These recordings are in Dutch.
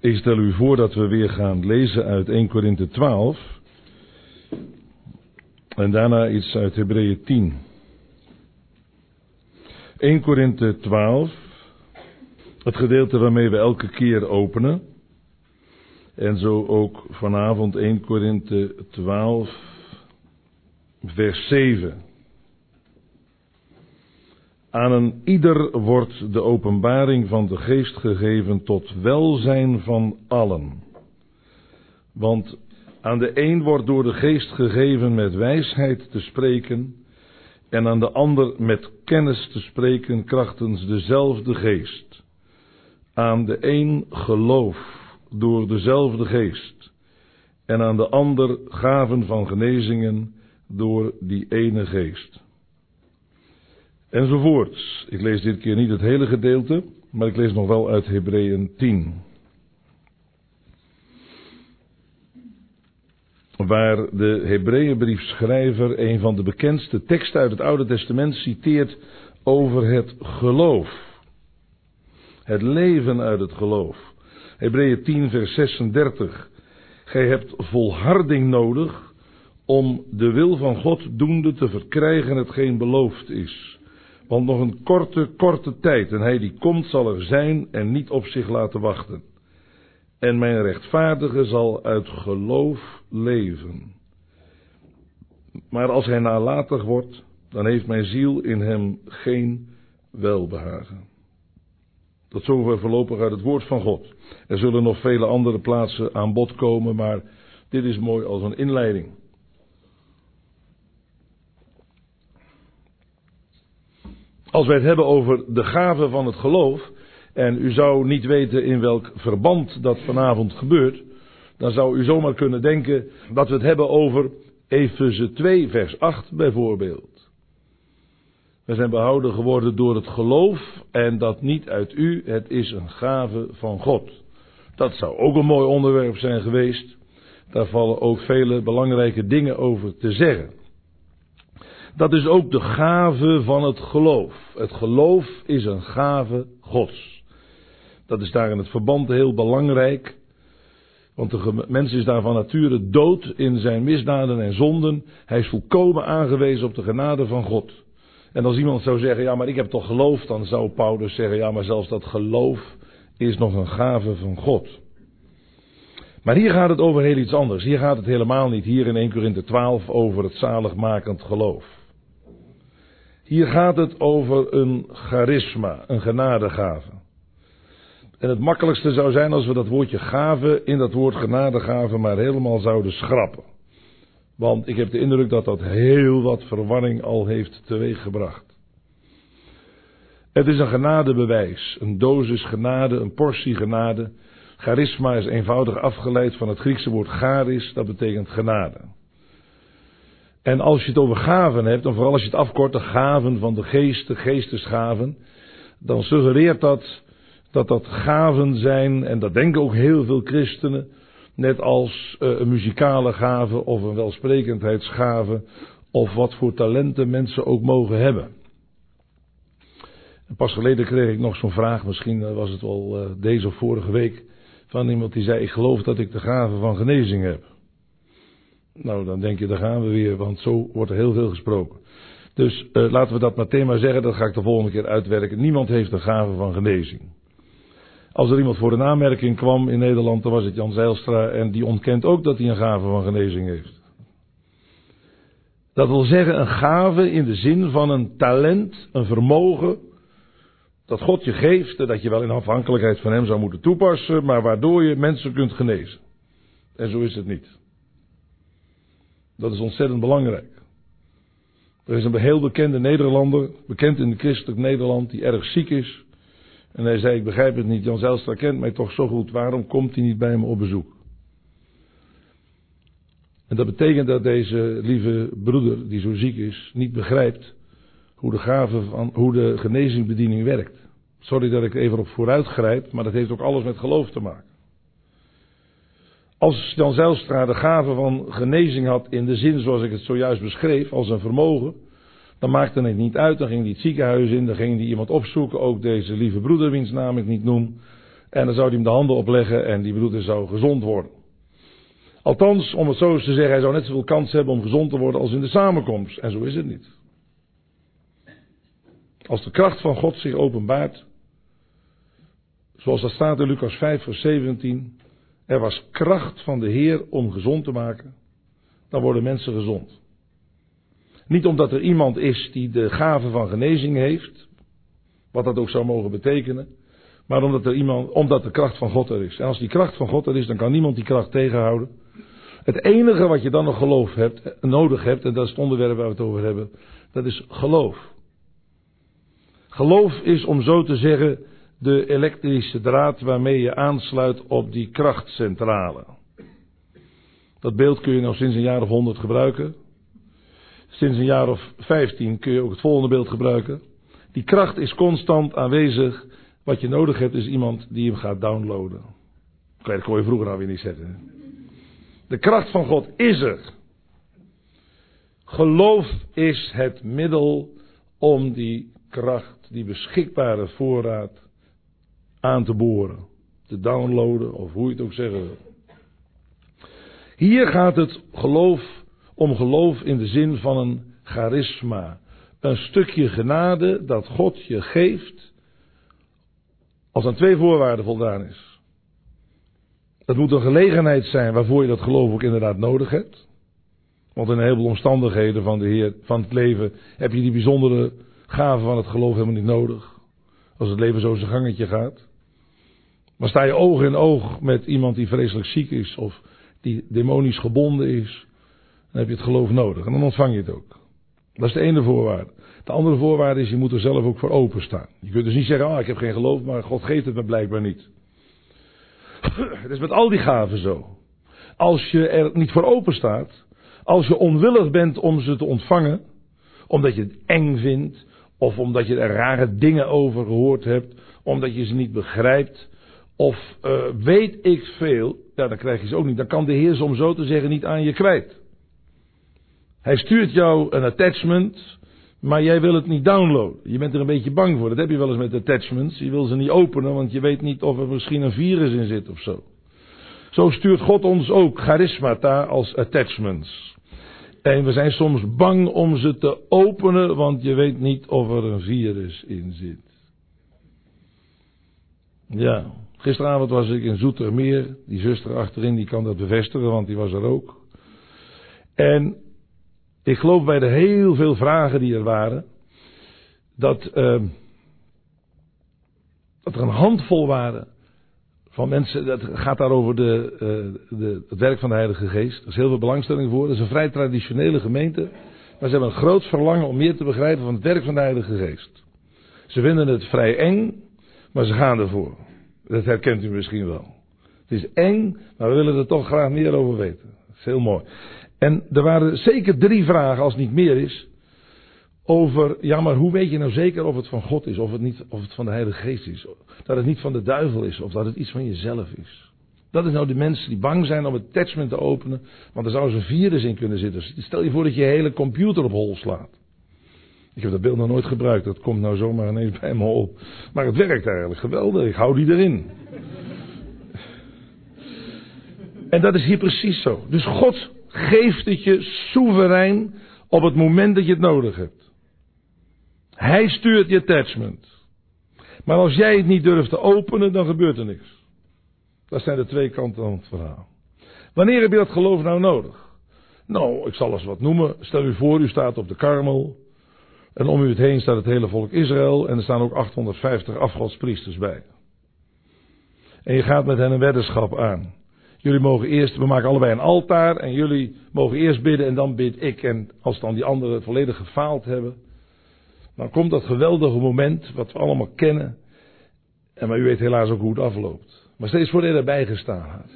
Ik stel u voor dat we weer gaan lezen uit 1 Korinthe 12. En daarna iets uit Hebreeën 10. 1 Korinthe 12. Het gedeelte waarmee we elke keer openen. En zo ook vanavond 1 Korinthe 12, vers 7. Aan een ieder wordt de openbaring van de geest gegeven tot welzijn van allen. Want aan de een wordt door de geest gegeven met wijsheid te spreken, en aan de ander met kennis te spreken krachtens dezelfde geest. Aan de een geloof door dezelfde geest, en aan de ander gaven van genezingen door die ene geest. Enzovoorts. Ik lees dit keer niet het hele gedeelte, maar ik lees nog wel uit Hebreeën 10. Waar de Hebreeënbriefschrijver een van de bekendste teksten uit het Oude Testament citeert over het geloof. Het leven uit het geloof. Hebreeën 10, vers 36. Gij hebt volharding nodig om de wil van God doende te verkrijgen hetgeen beloofd is. Want nog een korte, korte tijd, en hij die komt zal er zijn en niet op zich laten wachten. En mijn rechtvaardige zal uit geloof leven. Maar als hij nalatig wordt, dan heeft mijn ziel in hem geen welbehagen. Dat zover voorlopig uit het woord van God. Er zullen nog vele andere plaatsen aan bod komen, maar dit is mooi als een inleiding. Als wij het hebben over de gave van het geloof, en u zou niet weten in welk verband dat vanavond gebeurt, dan zou u zomaar kunnen denken dat we het hebben over Efeze 2, vers 8 bijvoorbeeld. We zijn behouden geworden door het geloof en dat niet uit u, het is een gave van God. Dat zou ook een mooi onderwerp zijn geweest. Daar vallen ook vele belangrijke dingen over te zeggen. Dat is ook de gave van het geloof. Het geloof is een gave Gods. Dat is daar in het verband heel belangrijk. Want de mens is daar van nature dood in zijn misdaden en zonden. Hij is volkomen aangewezen op de genade van God. En als iemand zou zeggen, ja maar ik heb toch geloof, dan zou Paulus zeggen, ja maar zelfs dat geloof is nog een gave van God. Maar hier gaat het over heel iets anders. Hier gaat het helemaal niet, hier in 1 Korinthe 12, over het zaligmakend geloof. Hier gaat het over een charisma, een genadegave. En het makkelijkste zou zijn als we dat woordje gave in dat woord genadegave maar helemaal zouden schrappen. Want ik heb de indruk dat dat heel wat verwarring al heeft teweeggebracht. Het is een genadebewijs, een dosis genade, een portie genade. Charisma is eenvoudig afgeleid van het Griekse woord charis, dat betekent genade. En als je het over gaven hebt, en vooral als je het afkort, de gaven van de geest, de geestesgaven, dan suggereert dat dat dat gaven zijn, en dat denken ook heel veel christenen, net als uh, een muzikale gave of een welsprekendheidsgave, of wat voor talenten mensen ook mogen hebben. En pas geleden kreeg ik nog zo'n vraag, misschien was het wel uh, deze of vorige week, van iemand die zei: Ik geloof dat ik de gave van genezing heb. Nou, dan denk je, daar gaan we weer, want zo wordt er heel veel gesproken. Dus uh, laten we dat meteen maar zeggen, dat ga ik de volgende keer uitwerken. Niemand heeft een gave van genezing. Als er iemand voor een aanmerking kwam in Nederland, dan was het Jan Zeilstra en die ontkent ook dat hij een gave van genezing heeft. Dat wil zeggen een gave in de zin van een talent, een vermogen, dat God je geeft dat je wel in afhankelijkheid van Hem zou moeten toepassen, maar waardoor je mensen kunt genezen. En zo is het niet. Dat is ontzettend belangrijk. Er is een heel bekende Nederlander, bekend in de christelijk Nederland, die erg ziek is. En hij zei, ik begrijp het niet, Jan Zijlstra kent mij toch zo goed, waarom komt hij niet bij me op bezoek? En dat betekent dat deze lieve broeder, die zo ziek is, niet begrijpt hoe de gave van, hoe de genezingbediening werkt. Sorry dat ik even op vooruit grijp, maar dat heeft ook alles met geloof te maken. Als Jan Zijlstra de gave van genezing had in de zin zoals ik het zojuist beschreef, als een vermogen, dan maakte het niet uit, dan ging hij het ziekenhuis in, dan ging hij iemand opzoeken, ook deze lieve broeder wiens naam ik niet noem. En dan zou hij hem de handen opleggen en die broeder zou gezond worden. Althans, om het zo eens te zeggen, hij zou net zoveel kans hebben om gezond te worden als in de samenkomst. En zo is het niet. Als de kracht van God zich openbaart, zoals dat staat in Lucas 5, vers 17, er was kracht van de Heer om gezond te maken, dan worden mensen gezond. Niet omdat er iemand is die de gave van genezing heeft, wat dat ook zou mogen betekenen, maar omdat, er iemand, omdat de kracht van God er is. En als die kracht van God er is, dan kan niemand die kracht tegenhouden. Het enige wat je dan nog geloof hebt, nodig hebt, en dat is het onderwerp waar we het over hebben, dat is geloof. Geloof is om zo te zeggen de elektrische draad waarmee je aansluit op die krachtcentrale. Dat beeld kun je nou sinds een jaar of honderd gebruiken. Sinds een jaar of vijftien kun je ook het volgende beeld gebruiken. Die kracht is constant aanwezig. Wat je nodig hebt is iemand die hem gaat downloaden. Dat kon je vroeger nou weer niet zeggen. De kracht van God is er. Geloof is het middel om die kracht, die beschikbare voorraad aan te boren, te downloaden of hoe je het ook zeggen wil. Hier gaat het geloof om geloof in de zin van een charisma, een stukje genade dat God je geeft als aan twee voorwaarden voldaan is. Het moet een gelegenheid zijn waarvoor je dat geloof ook inderdaad nodig hebt. Want in een heleboel omstandigheden van, de Heer, van het leven heb je die bijzondere gave van het geloof helemaal niet nodig. Als het leven zo zijn gangetje gaat. Maar sta je oog in oog met iemand die vreselijk ziek is of die demonisch gebonden is, dan heb je het geloof nodig. En dan ontvang je het ook. Dat is de ene voorwaarde. De andere voorwaarde is, je moet er zelf ook voor openstaan. Je kunt dus niet zeggen, ah, ik heb geen geloof, maar God geeft het me blijkbaar niet. Het is met al die gaven zo. Als je er niet voor open staat, als je onwillig bent om ze te ontvangen, omdat je het eng vindt, of omdat je er rare dingen over gehoord hebt, omdat je ze niet begrijpt, of uh, weet ik veel, ja, dan krijg je ze ook niet. Dan kan de Heer, om zo te zeggen, niet aan je kwijt. Hij stuurt jou een attachment, maar jij wil het niet downloaden. Je bent er een beetje bang voor. Dat heb je wel eens met attachments. Je wil ze niet openen, want je weet niet of er misschien een virus in zit of zo. Zo stuurt God ons ook charismata als attachments. En we zijn soms bang om ze te openen, want je weet niet of er een virus in zit. Ja, gisteravond was ik in Zoetermeer. Die zuster achterin die kan dat bevestigen, want die was er ook. En ik geloof bij de heel veel vragen die er waren, dat, uh, dat er een handvol waren van mensen, dat gaat daar over de, uh, de, het werk van de Heilige Geest. Er is heel veel belangstelling voor. Het is een vrij traditionele gemeente. Maar ze hebben een groot verlangen om meer te begrijpen van het werk van de Heilige Geest. Ze vinden het vrij eng, maar ze gaan ervoor. Dat herkent u misschien wel. Het is eng, maar we willen er toch graag meer over weten. Dat is heel mooi. En er waren zeker drie vragen, als het niet meer is, over, ja maar hoe weet je nou zeker of het van God is, of het, niet, of het van de Heilige Geest is, dat het niet van de duivel is, of dat het iets van jezelf is. Dat is nou de mensen die bang zijn om het attachment te openen, want er zou zo'n virus in kunnen zitten. Stel je voor dat je je hele computer op hol slaat. Ik heb dat beeld nog nooit gebruikt, dat komt nou zomaar ineens bij me op. Maar het werkt eigenlijk geweldig, ik hou die erin. En dat is hier precies zo. Dus God geeft het je soeverein op het moment dat je het nodig hebt. Hij stuurt je attachment. Maar als jij het niet durft te openen, dan gebeurt er niks. Dat zijn de twee kanten van het verhaal. Wanneer heb je dat geloof nou nodig? Nou, ik zal eens wat noemen. Stel u voor, u staat op de karmel. En om u het heen staat het hele volk Israël. En er staan ook 850 afgodspriesters bij. En je gaat met hen een weddenschap aan. Jullie mogen eerst, we maken allebei een altaar. En jullie mogen eerst bidden en dan bid ik. En als dan die anderen volledig gefaald hebben. Dan komt dat geweldige moment wat we allemaal kennen. En maar u weet helaas ook hoe het afloopt. Maar steeds voor je erbij gestaan had.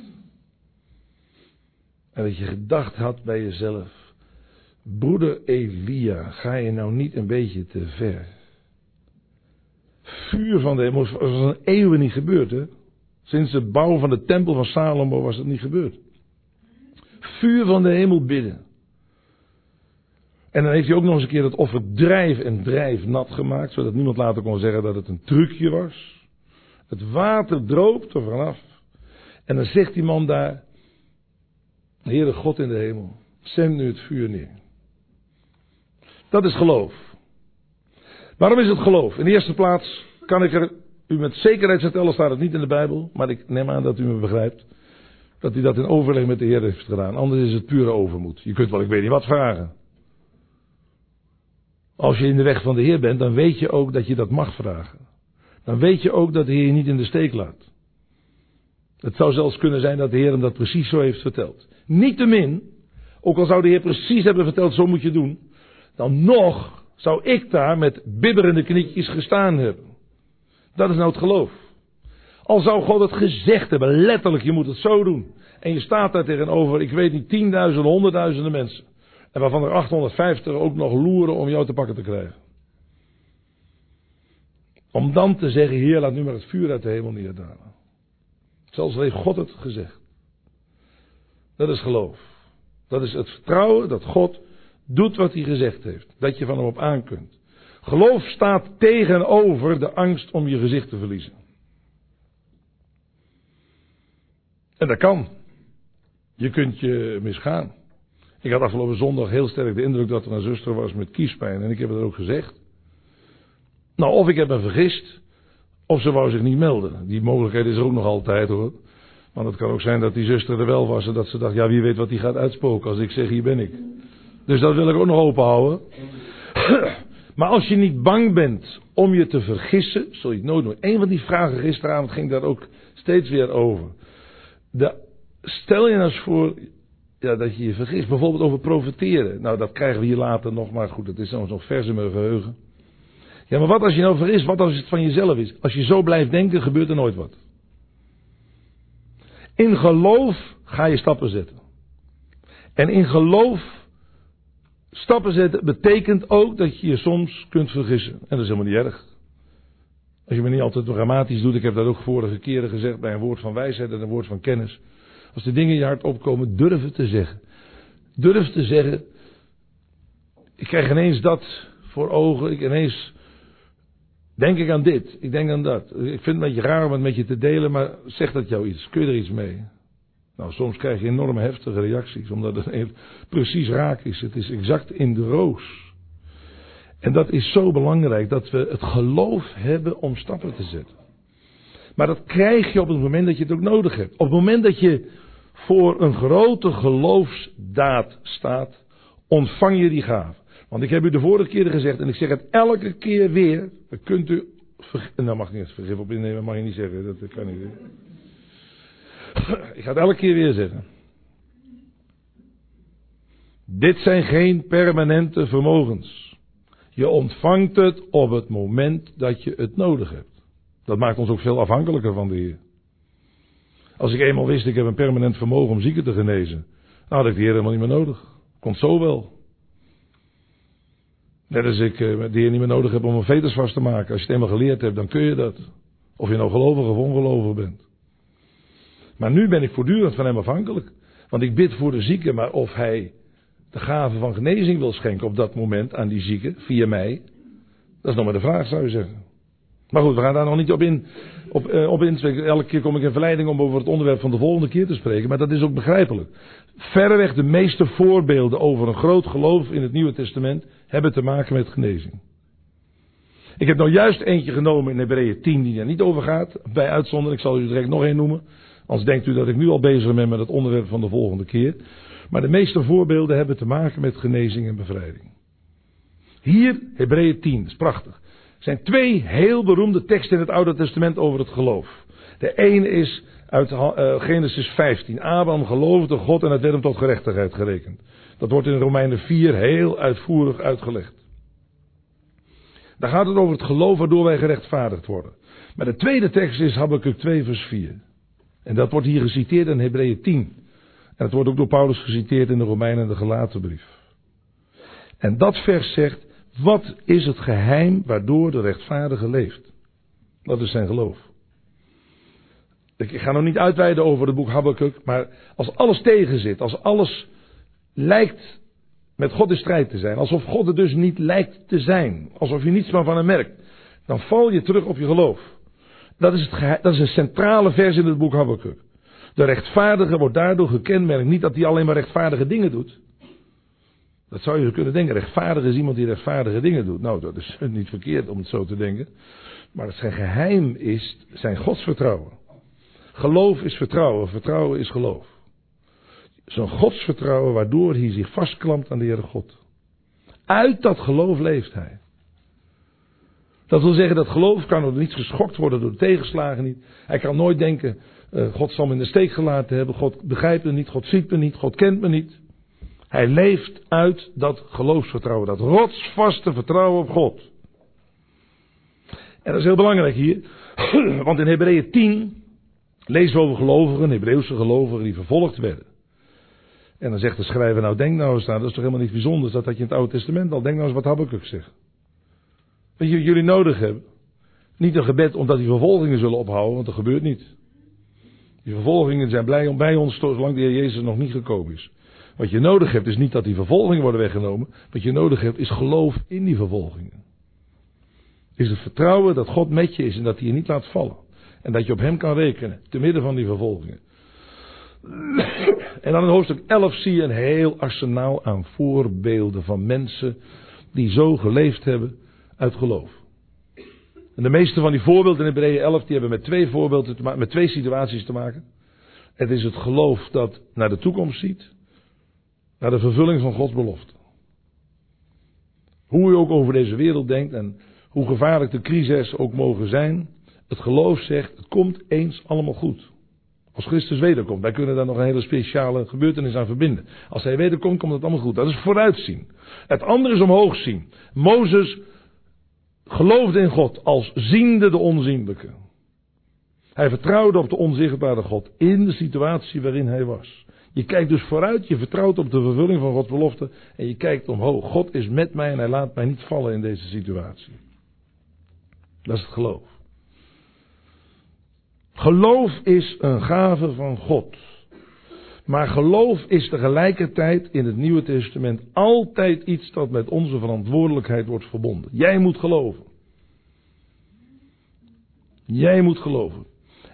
En dat je gedacht had bij jezelf. Broeder Elia, ga je nou niet een beetje te ver? Vuur van de hemel, was een eeuwen niet gebeurd, hè? Sinds de bouw van de tempel van Salomo was dat niet gebeurd. Vuur van de hemel bidden. En dan heeft hij ook nog eens een keer het offer drijf en drijf nat gemaakt, zodat niemand later kon zeggen dat het een trucje was. Het water droopt er vanaf. En dan zegt die man daar, Heere God in de hemel, zend nu het vuur neer. Dat is geloof. Waarom is het geloof? In de eerste plaats kan ik er u met zekerheid vertellen, staat het niet in de Bijbel, maar ik neem aan dat u me begrijpt, dat u dat in overleg met de Heer heeft gedaan. Anders is het pure overmoed. Je kunt wel, ik weet niet wat vragen. Als je in de weg van de Heer bent, dan weet je ook dat je dat mag vragen. Dan weet je ook dat de Heer je niet in de steek laat. Het zou zelfs kunnen zijn dat de Heer hem dat precies zo heeft verteld. Niettemin, ook al zou de Heer precies hebben verteld, zo moet je doen, dan nog zou ik daar met bibberende knietjes gestaan hebben. Dat is nou het geloof. Al zou God het gezegd hebben, letterlijk, je moet het zo doen. En je staat daar tegenover, ik weet niet, tienduizenden, honderdduizenden mensen. En waarvan er 850 ook nog loeren om jou te pakken te krijgen. Om dan te zeggen, Heer, laat nu maar het vuur uit de hemel neerdalen. Zelfs heeft God het gezegd. Dat is geloof. Dat is het vertrouwen dat God doet wat hij gezegd heeft. Dat je van hem op aan kunt. Geloof staat tegenover de angst om je gezicht te verliezen. En dat kan. Je kunt je misgaan. Ik had afgelopen zondag heel sterk de indruk dat er een zuster was met kiespijn. En ik heb het ook gezegd. Nou, of ik heb me vergist. Of ze wou zich niet melden. Die mogelijkheid is er ook nog altijd hoor. Want het kan ook zijn dat die zuster er wel was. En dat ze dacht, ja wie weet wat die gaat uitspoken als ik zeg hier ben ik. Dus dat wil ik ook nog open houden. Maar als je niet bang bent om je te vergissen, zul je het nooit doen. Een van die vragen gisteravond ging daar ook steeds weer over. De, stel je nou eens voor ja, dat je je vergist, bijvoorbeeld over profiteren. Nou, dat krijgen we hier later nog, maar goed, het is nog vers in mijn geheugen. Ja, maar wat als je nou vergist, wat als het van jezelf is? Als je zo blijft denken, gebeurt er nooit wat. In geloof ga je stappen zetten. En in geloof Stappen zetten betekent ook dat je je soms kunt vergissen. En dat is helemaal niet erg. Als je me niet altijd dramatisch doet, ik heb dat ook vorige keren gezegd bij een woord van wijsheid en een woord van kennis. Als de dingen je hart opkomen, durf het te zeggen. Durf te zeggen, ik krijg ineens dat voor ogen, ik ineens denk ik aan dit, ik denk aan dat. Ik vind het een beetje raar om het met je te delen, maar zeg dat jou iets, kun je er iets mee? Nou, soms krijg je enorme heftige reacties, omdat het precies raak is. Het is exact in de roos. En dat is zo belangrijk, dat we het geloof hebben om stappen te zetten. Maar dat krijg je op het moment dat je het ook nodig hebt. Op het moment dat je voor een grote geloofsdaad staat, ontvang je die gave. Want ik heb u de vorige keer gezegd, en ik zeg het elke keer weer, dan kunt u, nou mag ik niet vergif op innemen, mag je niet zeggen, dat kan niet. Ik ga het elke keer weer zeggen. Dit zijn geen permanente vermogens. Je ontvangt het op het moment dat je het nodig hebt. Dat maakt ons ook veel afhankelijker van de Heer. Als ik eenmaal wist, ik heb een permanent vermogen om zieken te genezen, had ik Heer helemaal niet meer nodig. Komt zo wel. Net als ik eh, de Heer niet meer nodig heb om een veters vast te maken. Als je het eenmaal geleerd hebt, dan kun je dat. Of je nou gelovig of ongelovig bent. Maar nu ben ik voortdurend van hem afhankelijk. Want ik bid voor de zieke, maar of hij de gave van genezing wil schenken op dat moment aan die zieke, via mij, dat is nog maar de vraag, zou je zeggen. Maar goed, we gaan daar nog niet op in. Op, uh, op in. Elke keer kom ik in verleiding om over het onderwerp van de volgende keer te spreken, maar dat is ook begrijpelijk. Verreweg de meeste voorbeelden over een groot geloof in het Nieuwe Testament hebben te maken met genezing. Ik heb nou juist eentje genomen in Hebreeën 10 die er niet over gaat, bij uitzondering, ik zal u direct nog één noemen. Anders denkt u dat ik nu al bezig ben met het onderwerp van de volgende keer. Maar de meeste voorbeelden hebben te maken met genezing en bevrijding. Hier, Hebreeën 10, is prachtig. Er zijn twee heel beroemde teksten in het Oude Testament over het geloof. De ene is uit uh, Genesis 15. Abraham geloofde God en het werd hem tot gerechtigheid gerekend. Dat wordt in Romeinen 4 heel uitvoerig uitgelegd. Daar gaat het over het geloof waardoor wij gerechtvaardigd worden. Maar de tweede tekst is Habakkuk 2 vers 4. En dat wordt hier geciteerd in Hebreeën 10. En het wordt ook door Paulus geciteerd in de Romeinen en de Galatenbrief. En dat vers zegt, wat is het geheim waardoor de rechtvaardige leeft? Dat is zijn geloof. Ik ga nog niet uitweiden over het boek Habakkuk, maar als alles tegen zit, als alles lijkt met God in strijd te zijn, alsof God er dus niet lijkt te zijn, alsof je niets meer van hem merkt, dan val je terug op je geloof. Dat is, het dat is een centrale vers in het boek Habakkuk. De rechtvaardige wordt daardoor gekenmerkt. Niet dat hij alleen maar rechtvaardige dingen doet. Dat zou je kunnen denken. Rechtvaardig is iemand die rechtvaardige dingen doet. Nou, dat is niet verkeerd om het zo te denken. Maar zijn geheim is zijn godsvertrouwen. Geloof is vertrouwen, vertrouwen is geloof. Zo'n godsvertrouwen waardoor hij zich vastklampt aan de Heere God. Uit dat geloof leeft hij. Dat wil zeggen dat geloof kan er niet geschokt worden door de tegenslagen niet. Hij kan nooit denken, uh, God zal me in de steek gelaten hebben, God begrijpt me niet, God ziet me niet, God kent me niet. Hij leeft uit dat geloofsvertrouwen, dat rotsvaste vertrouwen op God. En dat is heel belangrijk hier, want in Hebreeën 10 lezen we over gelovigen, Hebreeuwse gelovigen die vervolgd werden. En dan zegt de schrijver, nou denk nou eens aan, dat is toch helemaal niet bijzonder, dat had je in het Oude Testament al. Denk nou eens wat Habakkuk zegt. Wat jullie nodig hebben? Niet een gebed omdat die vervolgingen zullen ophouden, want dat gebeurt niet. Die vervolgingen zijn blij bij ons zolang de Heer Jezus nog niet gekomen is. Wat je nodig hebt is niet dat die vervolgingen worden weggenomen. Wat je nodig hebt is geloof in die vervolgingen. Is het vertrouwen dat God met je is en dat hij je niet laat vallen. En dat je op hem kan rekenen, te midden van die vervolgingen. En dan in hoofdstuk 11 zie je een heel arsenaal aan voorbeelden van mensen die zo geleefd hebben uit geloof. En de meeste van die voorbeelden in Hebreeën 11 die hebben met twee voorbeelden te maken, met twee situaties te maken. Het is het geloof dat naar de toekomst ziet, naar de vervulling van Gods belofte. Hoe u ook over deze wereld denkt en hoe gevaarlijk de crisis ook mogen zijn, het geloof zegt, het komt eens allemaal goed. Als Christus wederkomt. Wij kunnen daar nog een hele speciale gebeurtenis aan verbinden. Als hij wederkomt, komt het allemaal goed. Dat is vooruitzien. Het andere is omhoog zien. Mozes geloofde in God als ziende de onzienlijke. Hij vertrouwde op de onzichtbare God in de situatie waarin hij was. Je kijkt dus vooruit, je vertrouwt op de vervulling van Gods belofte en je kijkt omhoog. God is met mij en hij laat mij niet vallen in deze situatie. Dat is het geloof. Geloof is een gave van God. Maar geloof is tegelijkertijd in het Nieuwe Testament altijd iets dat met onze verantwoordelijkheid wordt verbonden. Jij moet geloven. Jij moet geloven.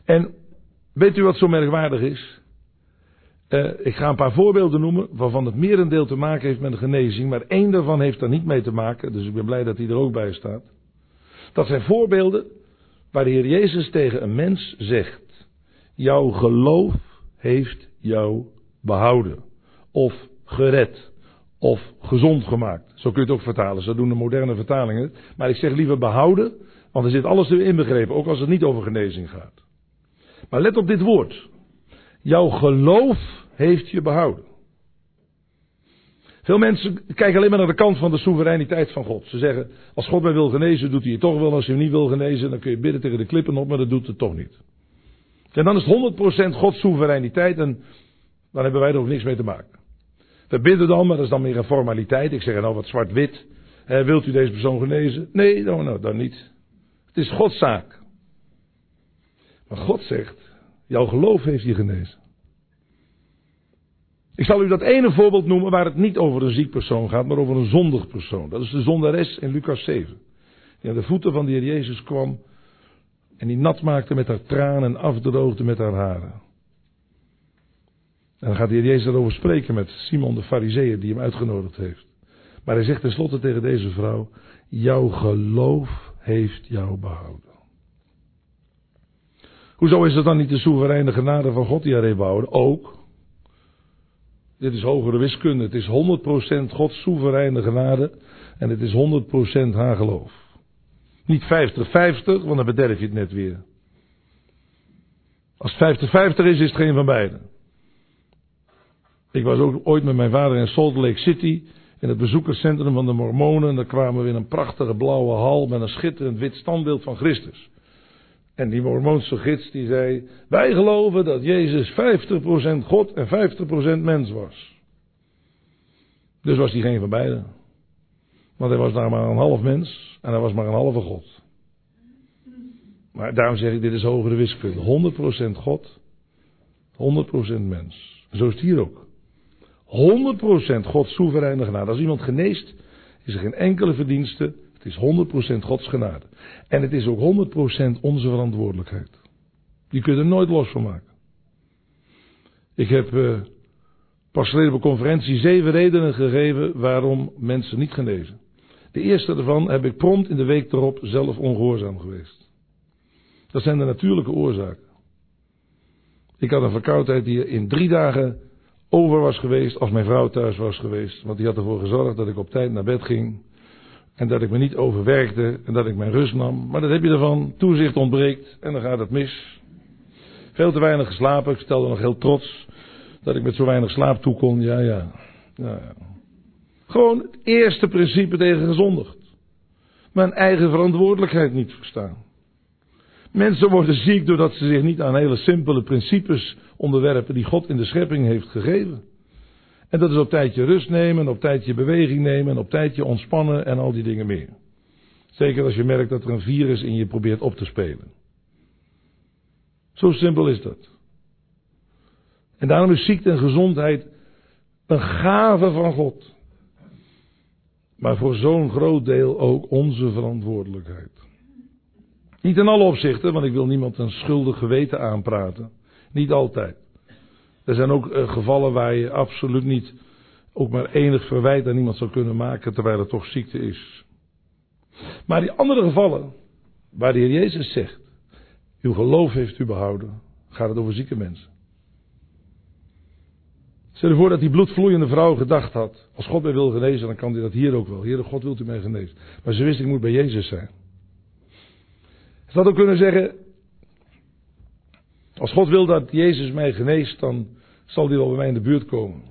En weet u wat zo merkwaardig is? Uh, ik ga een paar voorbeelden noemen waarvan het merendeel te maken heeft met een genezing, maar één daarvan heeft er niet mee te maken, dus ik ben blij dat hij er ook bij staat. Dat zijn voorbeelden waar de Heer Jezus tegen een mens zegt: Jouw geloof heeft jou behouden, of gered, of gezond gemaakt. Zo kun je het ook vertalen, zo doen de moderne vertalingen. Maar ik zeg liever behouden, want er zit alles erin inbegrepen, ook als het niet over genezing gaat. Maar let op dit woord. Jouw geloof heeft je behouden. Veel mensen kijken alleen maar naar de kant van de soevereiniteit van God. Ze zeggen, als God mij wil genezen, doet hij het toch wel. Als hij hem niet wil genezen, dan kun je bidden tegen de klippen op, maar dat doet het toch niet. En dan is het 100% Gods soevereiniteit en dan hebben wij er ook niks mee te maken. We bidden dan, maar dat is dan meer een formaliteit. Ik zeg nou wat zwart-wit. wilt u deze persoon genezen? Nee, nou, nou, dan niet. Het is Gods zaak. Maar God zegt, jouw geloof heeft je genezen. Ik zal u dat ene voorbeeld noemen waar het niet over een ziek persoon gaat, maar over een zondig persoon. Dat is de zondares in Lucas 7. Die aan de voeten van de Heer Jezus kwam en die nat maakte met haar tranen en afdroogde met haar haren. En dan gaat de Heer Jezus daarover spreken met Simon de Fariseeër die hem uitgenodigd heeft. Maar hij zegt tenslotte tegen deze vrouw, jouw geloof heeft jou behouden. Hoezo is het dan niet de soevereine genade van God die haar heeft behouden? Ook. Dit is hogere wiskunde. Het is 100% Gods soevereine genade. En het is 100% haar geloof. Niet 50-50, want dan bederf je het net weer. Als het 50-50 is, is het geen van beiden. Ik was ook ooit met mijn vader in Salt Lake City. In het bezoekerscentrum van de Mormonen. En daar kwamen we in een prachtige blauwe hal met een schitterend wit standbeeld van Christus. En die Mormoonse gids die zei, wij geloven dat Jezus 50% God en 50% mens was. Dus was hij geen van beiden. Want hij was daar maar een half mens en hij was maar een halve God. Maar daarom zeg ik, dit is hogere wiskunde. 100% God, 100% mens. Zo is het hier ook. 100% God soevereine genade. Als iemand geneest, is er geen enkele verdienste Het is 100% Gods genade. En het is ook 100% onze verantwoordelijkheid. Die kun je er nooit los van maken. Ik heb uh, pas geleden op een conferentie zeven redenen gegeven waarom mensen niet genezen. De eerste daarvan heb ik prompt in de week erop zelf ongehoorzaam geweest. Dat zijn de natuurlijke oorzaken. Ik had een verkoudheid die in drie dagen over was geweest als mijn vrouw thuis was geweest. Want die had ervoor gezorgd dat ik op tijd naar bed ging. En dat ik me niet overwerkte en dat ik mijn rust nam. Maar dat heb je ervan. Toezicht ontbreekt en dan gaat het mis. Veel te weinig geslapen. Ik stelde nog heel trots dat ik met zo weinig slaap toe kon. Ja. ja, ja. Gewoon het eerste principe tegen gezondigd. Mijn eigen verantwoordelijkheid niet verstaan. Mensen worden ziek doordat ze zich niet aan hele simpele principes onderwerpen die God in de schepping heeft gegeven. En dat is op tijdje rust nemen, op tijdje beweging nemen, op tijdje ontspannen en al die dingen meer. Zeker als je merkt dat er een virus in je probeert op te spelen. Zo simpel is dat. En daarom is ziekte en gezondheid een gave van God. Maar voor zo'n groot deel ook onze verantwoordelijkheid. Niet in alle opzichten, want ik wil niemand een schuldig geweten aanpraten. Niet altijd. Er zijn ook uh, gevallen waar je absoluut niet ook maar enig verwijt aan iemand zou kunnen maken terwijl er toch ziekte is. Maar die andere gevallen, waar de Heer Jezus zegt, uw geloof heeft u behouden, gaat het over zieke mensen. Stel je voor dat die bloedvloeiende vrouw gedacht had, als God mij wil genezen, dan kan hij dat hier ook wel. Heere God wilt u mij genezen. Maar ze wist, ik moet bij Jezus zijn. Ze had ook kunnen zeggen, als God wil dat Jezus mij geneest, dan zal hij wel bij mij in de buurt komen.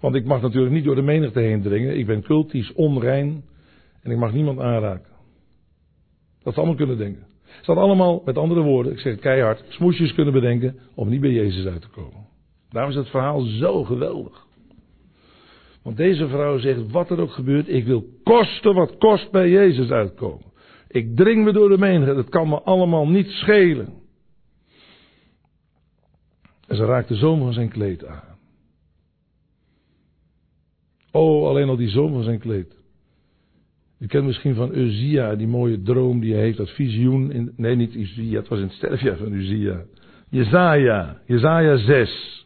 Want ik mag natuurlijk niet door de menigte heen dringen. Ik ben cultisch, onrein en ik mag niemand aanraken. Dat ze allemaal kunnen denken. Ze had allemaal, met andere woorden, ik zeg het keihard, smoesjes kunnen bedenken om niet bij Jezus uit te komen. Daarom is het verhaal zo geweldig. Want deze vrouw zegt, wat er ook gebeurt, ik wil kosten wat kost bij Jezus uitkomen. Ik dring me door de menigte, het kan me allemaal niet schelen. En ze raakt de zoom van zijn kleed aan. Oh, alleen al die zoom van zijn kleed. U kent misschien van Uzia, die mooie droom die hij heeft, dat visioen. In, nee, niet Uzia, het was in het sterfjaar van Uzia. Jezaja, Jezaja 6.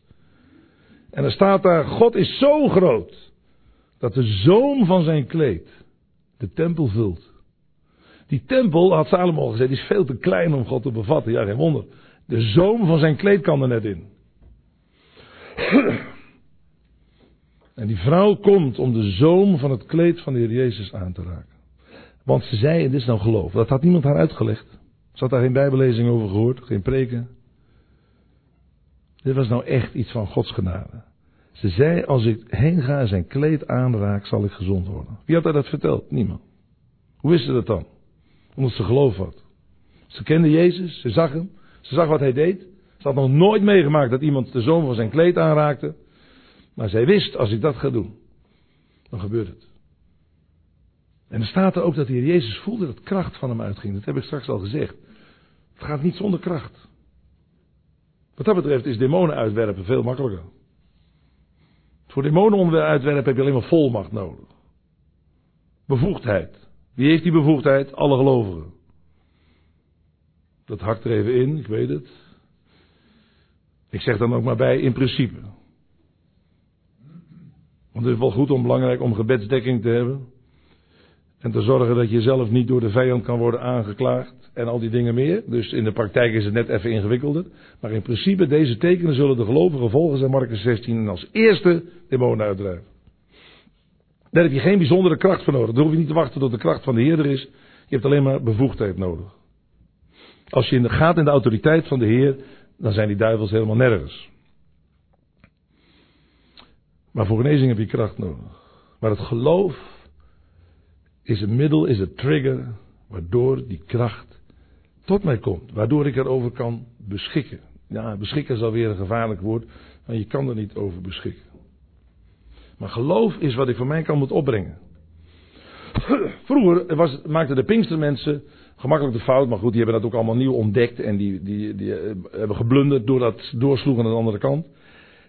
En er staat daar, God is zo groot, dat de zoom van zijn kleed de tempel vult. Die tempel, had Salomo gezegd, is veel te klein om God te bevatten. Ja, geen wonder. De zoom van zijn kleed kan er net in. En die vrouw komt om de zoom van het kleed van de Heer Jezus aan te raken. Want ze zei, dit is nou geloof. Dat had niemand haar uitgelegd. Ze had daar geen bijbellezing over gehoord, geen preken. Dit was nou echt iets van Gods genade. Ze zei, als ik heen ga en zijn kleed aanraak, zal ik gezond worden. Wie had haar dat verteld? Niemand. Hoe wist ze dat dan? Omdat ze geloof had. Ze kende Jezus, ze zag hem, ze zag wat hij deed. Ze had nog nooit meegemaakt dat iemand de zoom van zijn kleed aanraakte. Maar zij wist, als ik dat ga doen, dan gebeurt het. En er staat er ook dat de Heer Jezus voelde dat kracht van hem uitging. Dat heb ik straks al gezegd. Het gaat niet zonder kracht. Wat dat betreft is demonen uitwerpen veel makkelijker. Voor demonen uitwerpen heb je alleen maar volmacht nodig. Bevoegdheid. Wie heeft die bevoegdheid? Alle gelovigen. Dat hakt er even in, ik weet het. Ik zeg dan ook maar bij, in principe. Want het is wel goed om belangrijk om gebedsdekking te hebben. En te zorgen dat je zelf niet door de vijand kan worden aangeklaagd. En al die dingen meer. Dus in de praktijk is het net even ingewikkelder. Maar in principe, deze tekenen zullen de gelovigen volgens in Marcus 16 en als eerste demonen uitdrijven. Daar heb je geen bijzondere kracht voor nodig. Dan hoef je niet te wachten tot de kracht van de Heer er is. Je hebt alleen maar bevoegdheid nodig. Als je in de, gaat in de autoriteit van de Heer, dan zijn die duivels helemaal nergens. Maar voor genezing heb je kracht nodig. Maar het geloof is een middel, is een trigger, waardoor die kracht tot mij komt. Waardoor ik erover kan beschikken. Ja, beschikken is alweer een gevaarlijk woord, maar je kan er niet over beschikken. Maar geloof is wat ik voor mij kan moet opbrengen. Vroeger was, maakten de Pinkstermensen gemakkelijk de fout, maar goed, die hebben dat ook allemaal nieuw ontdekt en die, die, die eh, hebben geblunderd doordat ze doorsloegen aan de andere kant.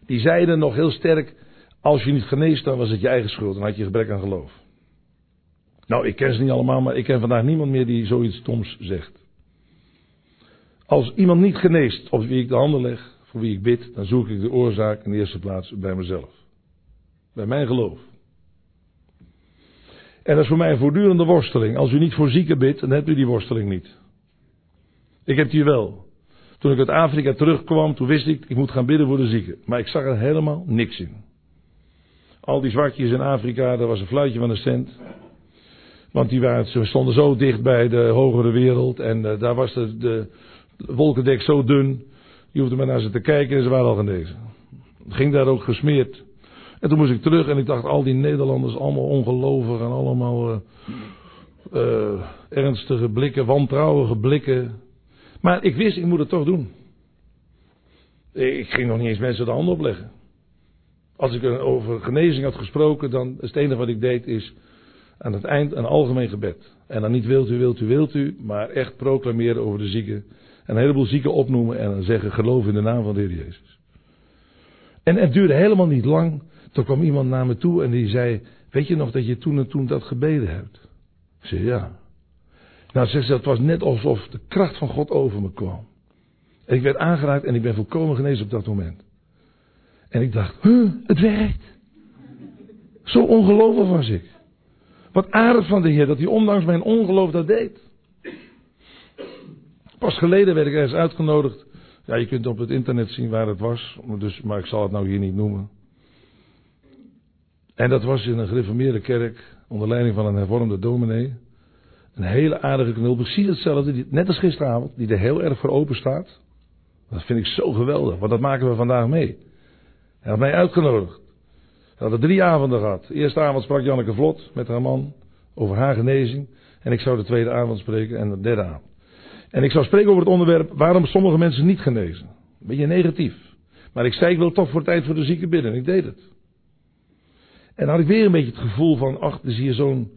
Die zeiden nog heel sterk, als je niet geneest, dan was het je eigen schuld, dan had je gebrek aan geloof. Nou, ik ken ze niet allemaal, maar ik ken vandaag niemand meer die zoiets stoms zegt. Als iemand niet geneest op wie ik de handen leg, voor wie ik bid, dan zoek ik de oorzaak in de eerste plaats bij mezelf. Bij mijn geloof. En dat is voor mij een voortdurende worsteling. Als u niet voor zieken bidt, dan hebt u die worsteling niet. Ik heb die wel. Toen ik uit Afrika terugkwam, toen wist ik, ik moet gaan bidden voor de zieken. Maar ik zag er helemaal niks in. Al die zwartjes in Afrika, dat was een fluitje van een cent. Want die waren, ze stonden zo dicht bij de hogere wereld. En uh, daar was de, de, wolkendek zo dun. Je hoefde maar naar ze te kijken en ze waren al genezen. Ging daar ook gesmeerd. En toen moest ik terug en ik dacht, al die Nederlanders, allemaal ongelovig en allemaal uh, uh, ernstige blikken, wantrouwige blikken. Maar ik wist, ik moet het toch doen. Ik ging nog niet eens mensen de hand opleggen. Als ik over genezing had gesproken, dan het enige wat ik deed is aan het eind een algemeen gebed. En dan niet wilt u, wilt u, wilt u, maar echt proclameren over de zieken. En een heleboel zieken opnoemen en zeggen geloof in de naam van de Heer Jezus. En het duurde helemaal niet lang. Toen kwam iemand naar me toe en die zei, weet je nog dat je toen en toen dat gebeden hebt? Ik zei ja. Nou, zegt ze, het was net alsof de kracht van God over me kwam. En ik werd aangeraakt en ik ben volkomen genezen op dat moment. En ik dacht, huh, het werkt. Zo ongelovig was ik. Wat aardig van de Heer dat hij ondanks mijn ongeloof dat deed. Pas geleden werd ik ergens uitgenodigd. Ja, je kunt op het internet zien waar het was, dus, maar ik zal het nou hier niet noemen. En dat was in een gereformeerde kerk, onder leiding van een hervormde dominee. Een hele aardige knul, precies hetzelfde, net als gisteravond, die er heel erg voor open staat. Dat vind ik zo geweldig, want dat maken we vandaag mee. Hij had mij uitgenodigd. We hadden drie avonden gehad. Eerste avond sprak Janneke Vlot met haar man over haar genezing. En ik zou de tweede avond spreken en de derde avond. En ik zou spreken over het onderwerp waarom sommige mensen niet genezen. Een beetje negatief. Maar ik zei ik wil toch voor tijd voor de zieken bidden. En ik deed het. En dan had ik weer een beetje het gevoel van, ach, er is hier zo'n,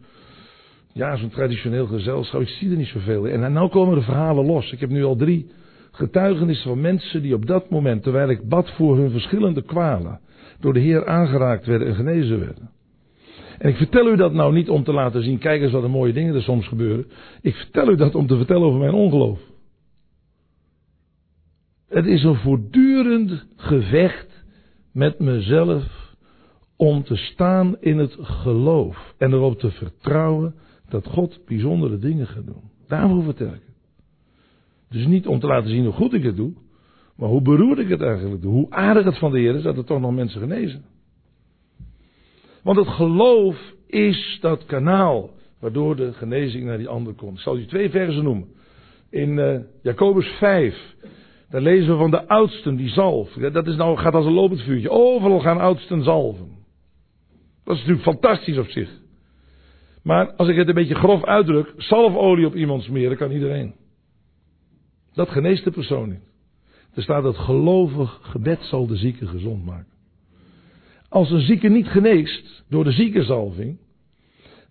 ja, zo'n traditioneel gezelschap. Ik zie er niet zoveel in. En nou komen de verhalen los. Ik heb nu al drie getuigenissen van mensen die op dat moment, terwijl ik bad voor hun verschillende kwalen, door de Heer aangeraakt werden en genezen werden. En ik vertel u dat nou niet om te laten zien, kijk eens wat een mooie dingen er soms gebeuren. Ik vertel u dat om te vertellen over mijn ongeloof. Het is een voortdurend gevecht met mezelf om te staan in het geloof en erop te vertrouwen dat God bijzondere dingen gaat doen. Daarvoor vertel ik het. Dus niet om te laten zien hoe goed ik het doe, maar hoe beroerd ik het eigenlijk. Hoe aardig het van de Heer is dat er toch nog mensen genezen. Want het geloof is dat kanaal waardoor de genezing naar die ander komt. Ik zal je twee versen noemen. In uh, Jacobus 5, daar lezen we van de oudsten die zalf. Dat is nou, gaat als een lopend vuurtje. Overal gaan oudsten zalven. Dat is natuurlijk fantastisch op zich. Maar als ik het een beetje grof uitdruk, zalfolie op iemand smeren kan iedereen. Dat geneest de persoon niet. Er staat dat gelovig gebed zal de zieke gezond maken. Als een zieke niet geneest door de ziekenzalving,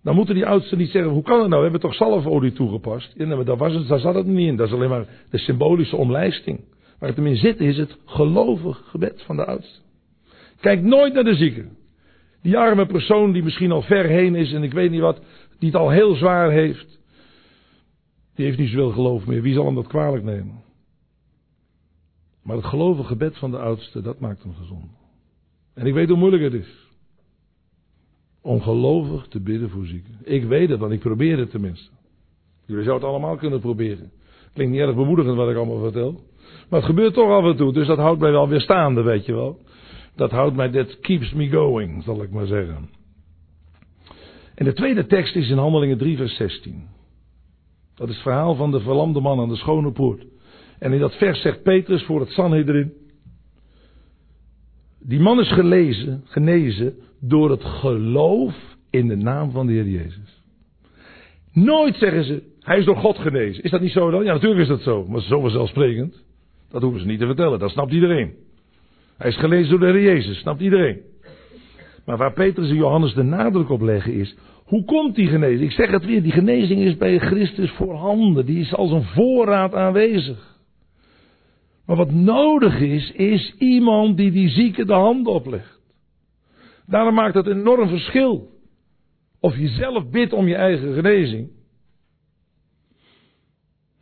dan moeten die oudsten niet zeggen, hoe kan het nou, we hebben toch zalfolie toegepast? Ja, maar daar, was het, daar zat het niet in, dat is alleen maar de symbolische omlijsting. Waar het hem in zit is het gelovig gebed van de oudsten. Kijk nooit naar de zieke. Die arme persoon die misschien al ver heen is en ik weet niet wat, die het al heel zwaar heeft. Die heeft niet zoveel geloof meer. Wie zal hem dat kwalijk nemen? Maar het gelovige gebed van de oudste, dat maakt hem gezond. En ik weet hoe moeilijk het is. Om gelovig te bidden voor zieken. Ik weet het, want ik probeer het tenminste. Jullie zouden het allemaal kunnen proberen. Klinkt niet erg bemoedigend wat ik allemaal vertel. Maar het gebeurt toch af en toe, dus dat houdt mij wel weer staande, weet je wel. Dat houdt mij, that keeps me going, zal ik maar zeggen. En de tweede tekst is in Handelingen 3, vers 16. Dat is het verhaal van de verlamde man aan de schone poort. En in dat vers zegt Petrus voor het Sanhedrin. Die man is gelezen, genezen door het geloof in de naam van de Heer Jezus. Nooit zeggen ze, hij is door God genezen. Is dat niet zo dan? Ja, natuurlijk is dat zo. Maar zo vanzelfsprekend. Dat hoeven ze niet te vertellen. Dat snapt iedereen. Hij is gelezen door de Heer Jezus. Snapt iedereen. Maar waar Petrus en Johannes de nadruk op leggen is, hoe komt die genezing? Ik zeg het weer, die genezing is bij Christus voorhanden. Die is als een voorraad aanwezig. Maar wat nodig is, is iemand die die zieke de hand oplegt. Daarom maakt het enorm verschil. Of je zelf bidt om je eigen genezing.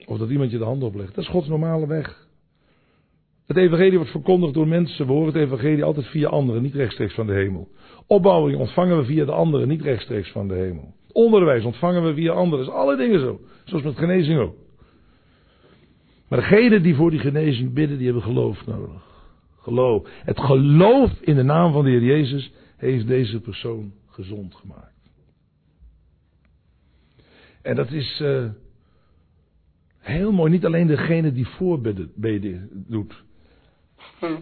Of dat iemand je de hand oplegt. Dat is Gods normale weg. Het evangelie wordt verkondigd door mensen. We horen het evangelie altijd via anderen, niet rechtstreeks van de hemel. Opbouwing ontvangen we via de anderen, niet rechtstreeks van de hemel. Onderwijs ontvangen we via anderen. Alle dingen zo. Zoals met genezing ook. Maar degenen die voor die genezing bidden, die hebben geloof nodig. Geloof. Het geloof in de naam van de Heer Jezus heeft deze persoon gezond gemaakt. En dat is uh, heel mooi. Niet alleen degene die voorbeden doet. Hm.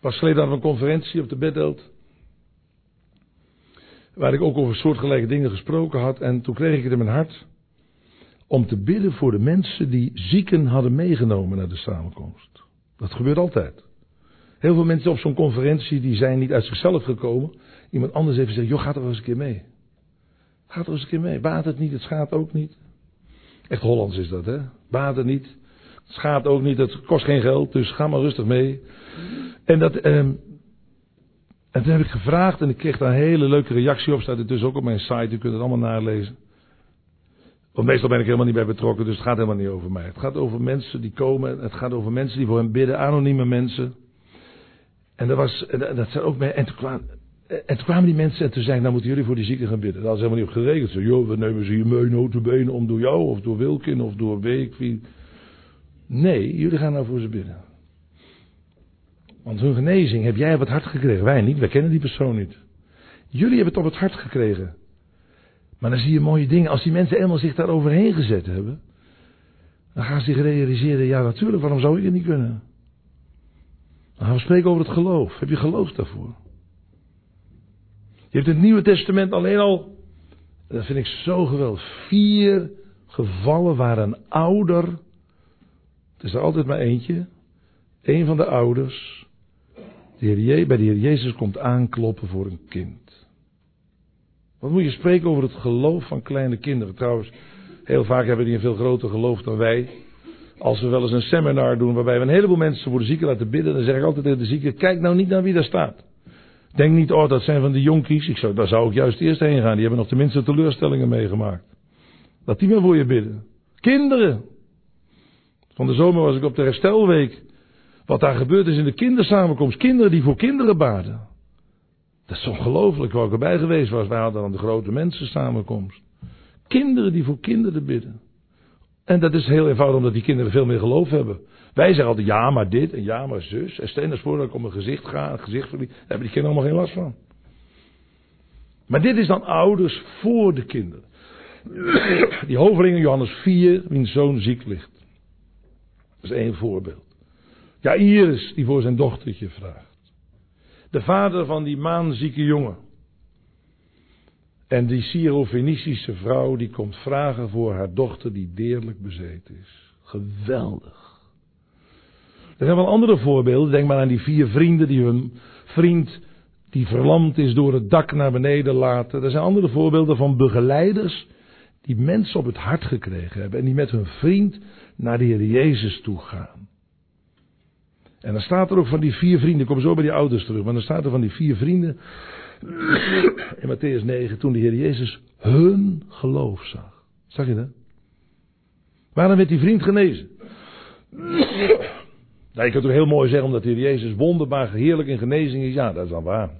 Pas geleden hadden we een conferentie op de Bedelt. Waar ik ook over soortgelijke dingen gesproken had. En toen kreeg ik het in mijn hart. Om te bidden voor de mensen die zieken hadden meegenomen naar de samenkomst. Dat gebeurt altijd. Heel veel mensen op zo'n conferentie die zijn niet uit zichzelf gekomen. Iemand anders heeft gezegd, joh, ga toch eens een keer mee. Ga toch eens een keer mee. Baat het niet, het schaadt ook niet. Echt Hollands is dat, hè? Baat het niet. Het schaadt ook niet, het kost geen geld, dus ga maar rustig mee. En dat, toen heb ik gevraagd en ik kreeg daar een hele leuke reactie op. Staat er dus ook op mijn site, u kunt het allemaal nalezen. Want meestal ben ik helemaal niet bij betrokken, dus het gaat helemaal niet over mij. Het gaat over mensen die komen, het gaat over mensen die voor hem bidden, anonieme mensen. En dat was, dat zijn ook, en toen kwamen, en toen kwamen die mensen en toen zeiden, nou moeten jullie voor die zieken gaan bidden. Daar hadden helemaal niet op geregeld. Ze joh, we nemen ze hier mee, notabene, om door jou of door Wilkin of door Week. Nee, jullie gaan nou voor ze bidden. Want hun genezing heb jij op het hart gekregen. Wij niet, wij kennen die persoon niet. Jullie hebben het op het hart gekregen. Maar dan zie je mooie dingen. Als die mensen eenmaal zich daar overheen gezet hebben. Dan gaan ze zich realiseren. Ja natuurlijk, waarom zou ik het niet kunnen? Dan gaan we spreken over het geloof. Heb je geloof daarvoor? Je hebt het Nieuwe Testament alleen al. Dat vind ik zo geweldig. Vier gevallen waar een ouder. Het is er altijd maar eentje. Een van de ouders bij de Heer Jezus komt aankloppen voor een kind. Wat moet je spreken over het geloof van kleine kinderen? Trouwens, heel vaak hebben die een veel groter geloof dan wij. Als we wel eens een seminar doen waarbij we een heleboel mensen voor de zieken laten bidden, dan zeg ik altijd tegen de zieken, kijk nou niet naar wie daar staat. Denk niet, oh dat zijn van de jonkies. Ik zou, daar zou ik juist eerst heen gaan. Die hebben nog tenminste teleurstellingen meegemaakt. Laat die maar voor je bidden. Kinderen. Van de zomer was ik op de herstelweek. Wat daar gebeurd is in de kindersamenkomst. Kinderen die voor kinderen baden. Dat is ongelooflijk waar ik erbij geweest was. Wij hadden dan de grote mensensamenkomst. Kinderen die voor kinderen bidden. En dat is heel eenvoudig omdat die kinderen veel meer geloof hebben. Wij zeggen altijd ja maar dit en ja maar zus. En stel voor dat ik om mijn gezicht ga, een gezicht verlies. Daar hebben die kinderen allemaal geen last van. Maar dit is dan ouders voor de kinderen. Die hovelingen Johannes 4, wiens zoon ziek ligt. Dat is één voorbeeld. Ja, Iris die voor zijn dochtertje vraagt. De vader van die maanzieke jongen. En die Syro-Fenicische vrouw die komt vragen voor haar dochter die deerlijk bezeten is. Geweldig. Er zijn wel andere voorbeelden. Denk maar aan die vier vrienden die hun vriend die verlamd is door het dak naar beneden laten. Er zijn andere voorbeelden van begeleiders die mensen op het hart gekregen hebben en die met hun vriend naar de Heer Jezus toe gaan. En dan staat er ook van die vier vrienden, ik kom zo bij die ouders terug, maar dan staat er van die vier vrienden in Matthäus 9, toen de Heer Jezus hun geloof zag. Zag je dat? Waarom werd die vriend genezen? Nou, je kunt ook heel mooi zeggen, omdat de Heer Jezus wonderbaar heerlijk in genezing is. Ja, dat is dan waar.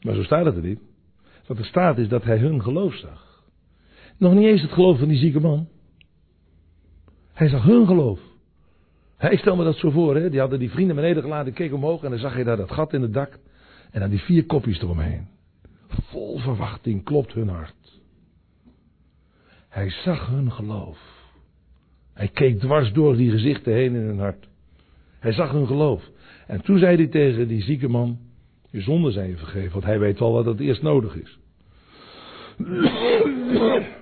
Maar zo staat het er niet. Wat er staat is dat hij hun geloof zag. Nog niet eens het geloof van die zieke man. Hij zag hun geloof. Ik stel me dat zo voor, hè? die hadden die vrienden beneden gelaten, keek omhoog en dan zag je daar dat gat in het dak. En dan die vier kopjes eromheen. Vol verwachting klopt hun hart. Hij zag hun geloof. Hij keek dwars door die gezichten heen in hun hart. Hij zag hun geloof. En toen zei hij tegen die zieke man: Je zonden zijn je vergeven, want hij weet wel wat het eerst nodig is.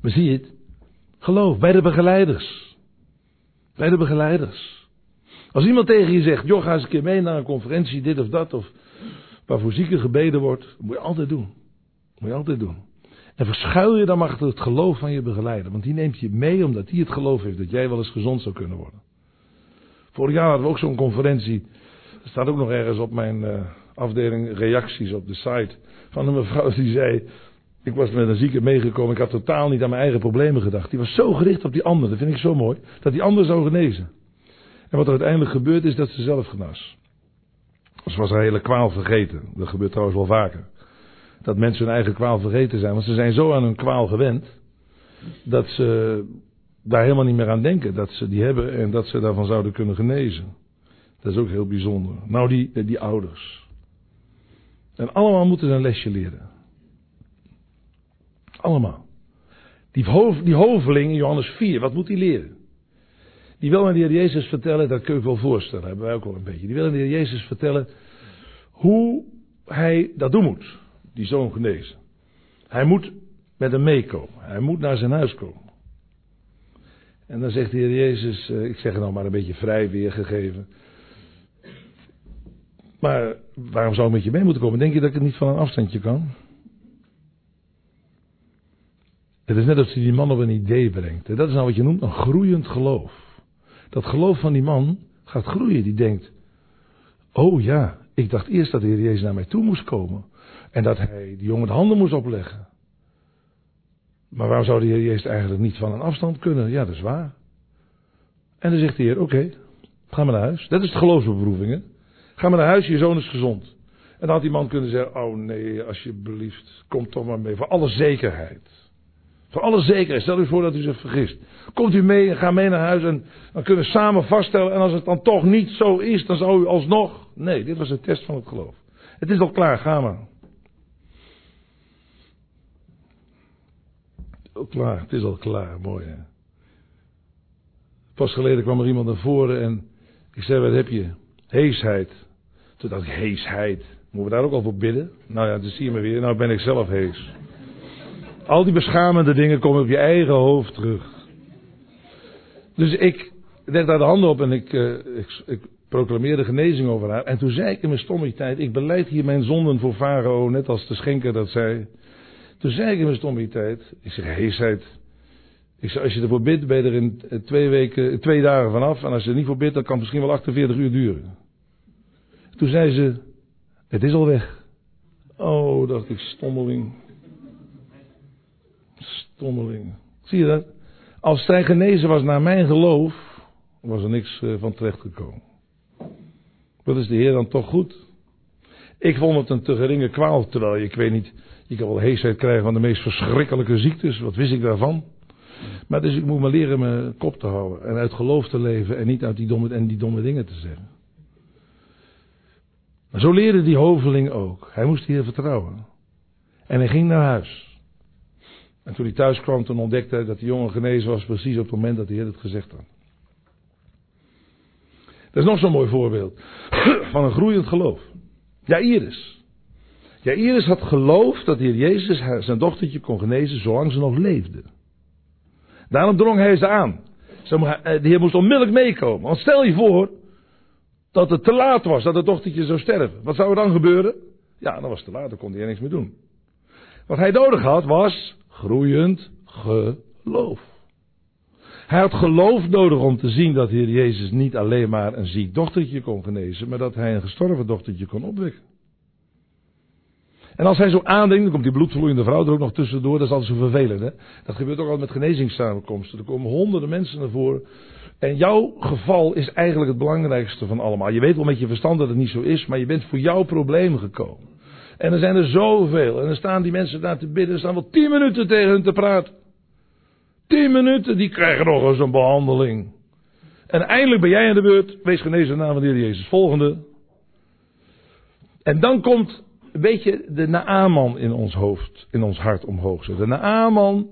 Maar zie je het? Geloof bij de begeleiders. Bij de begeleiders. Als iemand tegen je zegt: Joh, ga eens een keer mee naar een conferentie, dit of dat, of waarvoor zieken gebeden wordt, moet je altijd doen. Moet je altijd doen. En verschuil je dan achter het geloof van je begeleider. Want die neemt je mee omdat die het geloof heeft dat jij wel eens gezond zou kunnen worden. Vorig jaar hadden we ook zo'n conferentie. Dat staat ook nog ergens op mijn, uh, afdeling reacties op de site van een mevrouw die zei. Ik was met een zieke meegekomen. Ik had totaal niet aan mijn eigen problemen gedacht. Die was zo gericht op die ander. Dat vind ik zo mooi. Dat die ander zou genezen. En wat er uiteindelijk gebeurt is dat ze zelf genas. Ze was haar hele kwaal vergeten. Dat gebeurt trouwens wel vaker. Dat mensen hun eigen kwaal vergeten zijn. Want ze zijn zo aan hun kwaal gewend. Dat ze daar helemaal niet meer aan denken. Dat ze die hebben en dat ze daarvan zouden kunnen genezen. Dat is ook heel bijzonder. Nou, die, die ouders. En allemaal moeten ze een lesje leren. Allemaal. Die, die hoveling in Johannes 4, wat moet hij leren? Die wil aan de Heer Jezus vertellen, dat kun je wel voorstellen, hebben wij ook wel een beetje. Die wil aan de Heer Jezus vertellen hoe hij dat doen moet, die zoon genezen. Hij moet met hem meekomen, hij moet naar zijn huis komen. En dan zegt de Heer Jezus, eh, ik zeg het nou maar een beetje vrij weergegeven. Maar waarom zou ik met je mee moeten komen? Denk je dat ik het niet van een afstandje kan? Het is net als hij die man op een idee brengt. Dat is nou wat je noemt een groeiend geloof. Dat geloof van die man gaat groeien. Die denkt, oh ja, ik dacht eerst dat de Heer Jezus naar mij toe moest komen. En dat hij die jongen de handen moest opleggen. Maar waarom zou de Heer Jezus eigenlijk niet van een afstand kunnen? Ja, dat is waar. En dan zegt de Heer, oké, ga maar naar huis. Dat is de geloofsbeproevingen. Ga maar naar huis, je zoon is gezond. En dan had die man kunnen zeggen, oh nee, alsjeblieft, kom toch maar mee, voor alle zekerheid. Voor alle zekerheid, stel u voor dat u zich vergist. Komt u mee en ga mee naar huis en dan kunnen we samen vaststellen. En als het dan toch niet zo is, dan zou u alsnog. Nee, dit was een test van het geloof. Het is al klaar, ga maar. Klaar, het is al klaar, mooi hè. Pas geleden kwam er iemand naar voren en ik zei, wat heb je? Heesheid. Toen dacht ik, heesheid. Moeten we daar ook al voor bidden? Nou ja, dan zie je me weer. Nou ben ik zelf hees. Al die beschamende dingen komen op je eigen hoofd terug. Dus ik deed daar de handen op en ik, uh, ik, ik proclameerde genezing over haar. En toen zei ik in mijn stommiteit, ik beleid hier mijn zonden voor Farao, net als de schenker dat zei. Toen zei ik in mijn stommiteit, ik zeg, heesheid. Ik zeg, als je ervoor bidt, ben je er in twee weken, twee dagen vanaf. En als je er niet voor bidt, dan kan het misschien wel 48 uur duren. Toen zei ze, het is al weg. Oh, dacht ik, stommeling. Stommeling. Zie je dat? Als zij genezen was naar mijn geloof, was er niks eh, van terecht gekomen. Wat is de Heer dan toch goed? Ik vond het een te geringe kwaal, terwijl ik weet niet, je kan wel heesheid krijgen van de meest verschrikkelijke ziektes, wat wist ik daarvan? Maar dus ik moet maar leren mijn kop te houden en uit geloof te leven en niet uit die domme, en die domme dingen te zeggen. Maar zo leerde die hoveling ook. Hij moest hier vertrouwen. En hij ging naar huis. En toen hij thuis kwam, toen ontdekte hij dat de jongen genezen was precies op het moment dat hij het gezegd had. Dat is nog zo'n mooi voorbeeld van een groeiend geloof. Jairus. Jairus had geloofd dat de Heer Jezus zijn dochtertje kon genezen zolang ze nog leefde. Daarom drong hij ze aan. Eh, de Heer moest onmiddellijk meekomen. Want stel je voor dat het te laat was, dat het dochtertje zou sterven. Wat zou er dan gebeuren? Ja, dan was het te laat, dan kon hij niks meer doen. Wat hij nodig had was groeiend geloof. Hij had geloof nodig om te zien dat Heer Jezus niet alleen maar een ziek dochtertje kon genezen, maar dat hij een gestorven dochtertje kon opwekken. En als hij zo aandenkt, dan komt die bloedvloeiende vrouw er ook nog tussendoor. Dat is altijd zo vervelend, hè? Dat gebeurt ook al met genezingssamenkomsten. Er komen honderden mensen naar voren. En jouw geval is eigenlijk het belangrijkste van allemaal. Je weet wel met je verstand dat het niet zo is, maar je bent voor jouw probleem gekomen. En er zijn er zoveel. En dan staan die mensen daar te bidden. Er staan wel tien minuten tegen hun te praten. Tien minuten, die krijgen nog eens een behandeling. En eindelijk ben jij aan de beurt. Wees genezen in de naam van de Heer Jezus. Volgende. En dan komt een beetje de Naaman in ons hoofd, in ons hart omhoog. De Naaman,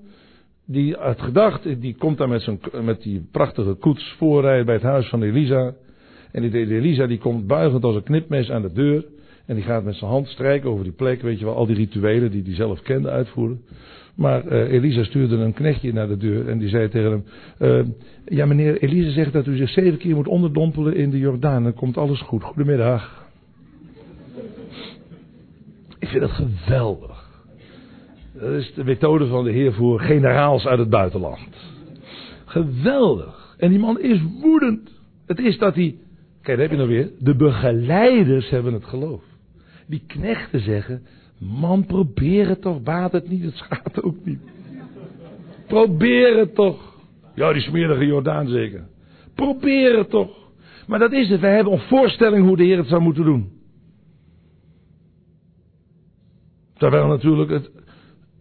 die had gedacht, die komt daar met, zijn, met die prachtige koets voorrijden bij het huis van Elisa. En die Elisa die komt buigend als een knipmes aan de deur. En die gaat met zijn hand strijken over die plek, weet je wel, al die rituelen die hij zelf kende uitvoeren. Maar uh, Elisa stuurde een knechtje naar de deur en die zei tegen hem: uh, Ja, meneer, Elisa zegt dat u zich zeven keer moet onderdompelen in de Jordaan. Dan komt alles goed. Goedemiddag. Ik vind dat geweldig. Dat is de methode van de Heer voor generaals uit het buitenland. Geweldig. En die man is woedend. Het is dat hij. Kijk, daar heb je nou weer. De begeleiders hebben het geloof. Die knechten zeggen, man probeer het toch, baat het niet, het schaadt ook niet. Probeer het toch. Ja, die smerige Jordaan zeker. Probeer het toch. Maar dat is het, wij hebben een voorstelling hoe de Heer het zou moeten doen. Terwijl natuurlijk, het,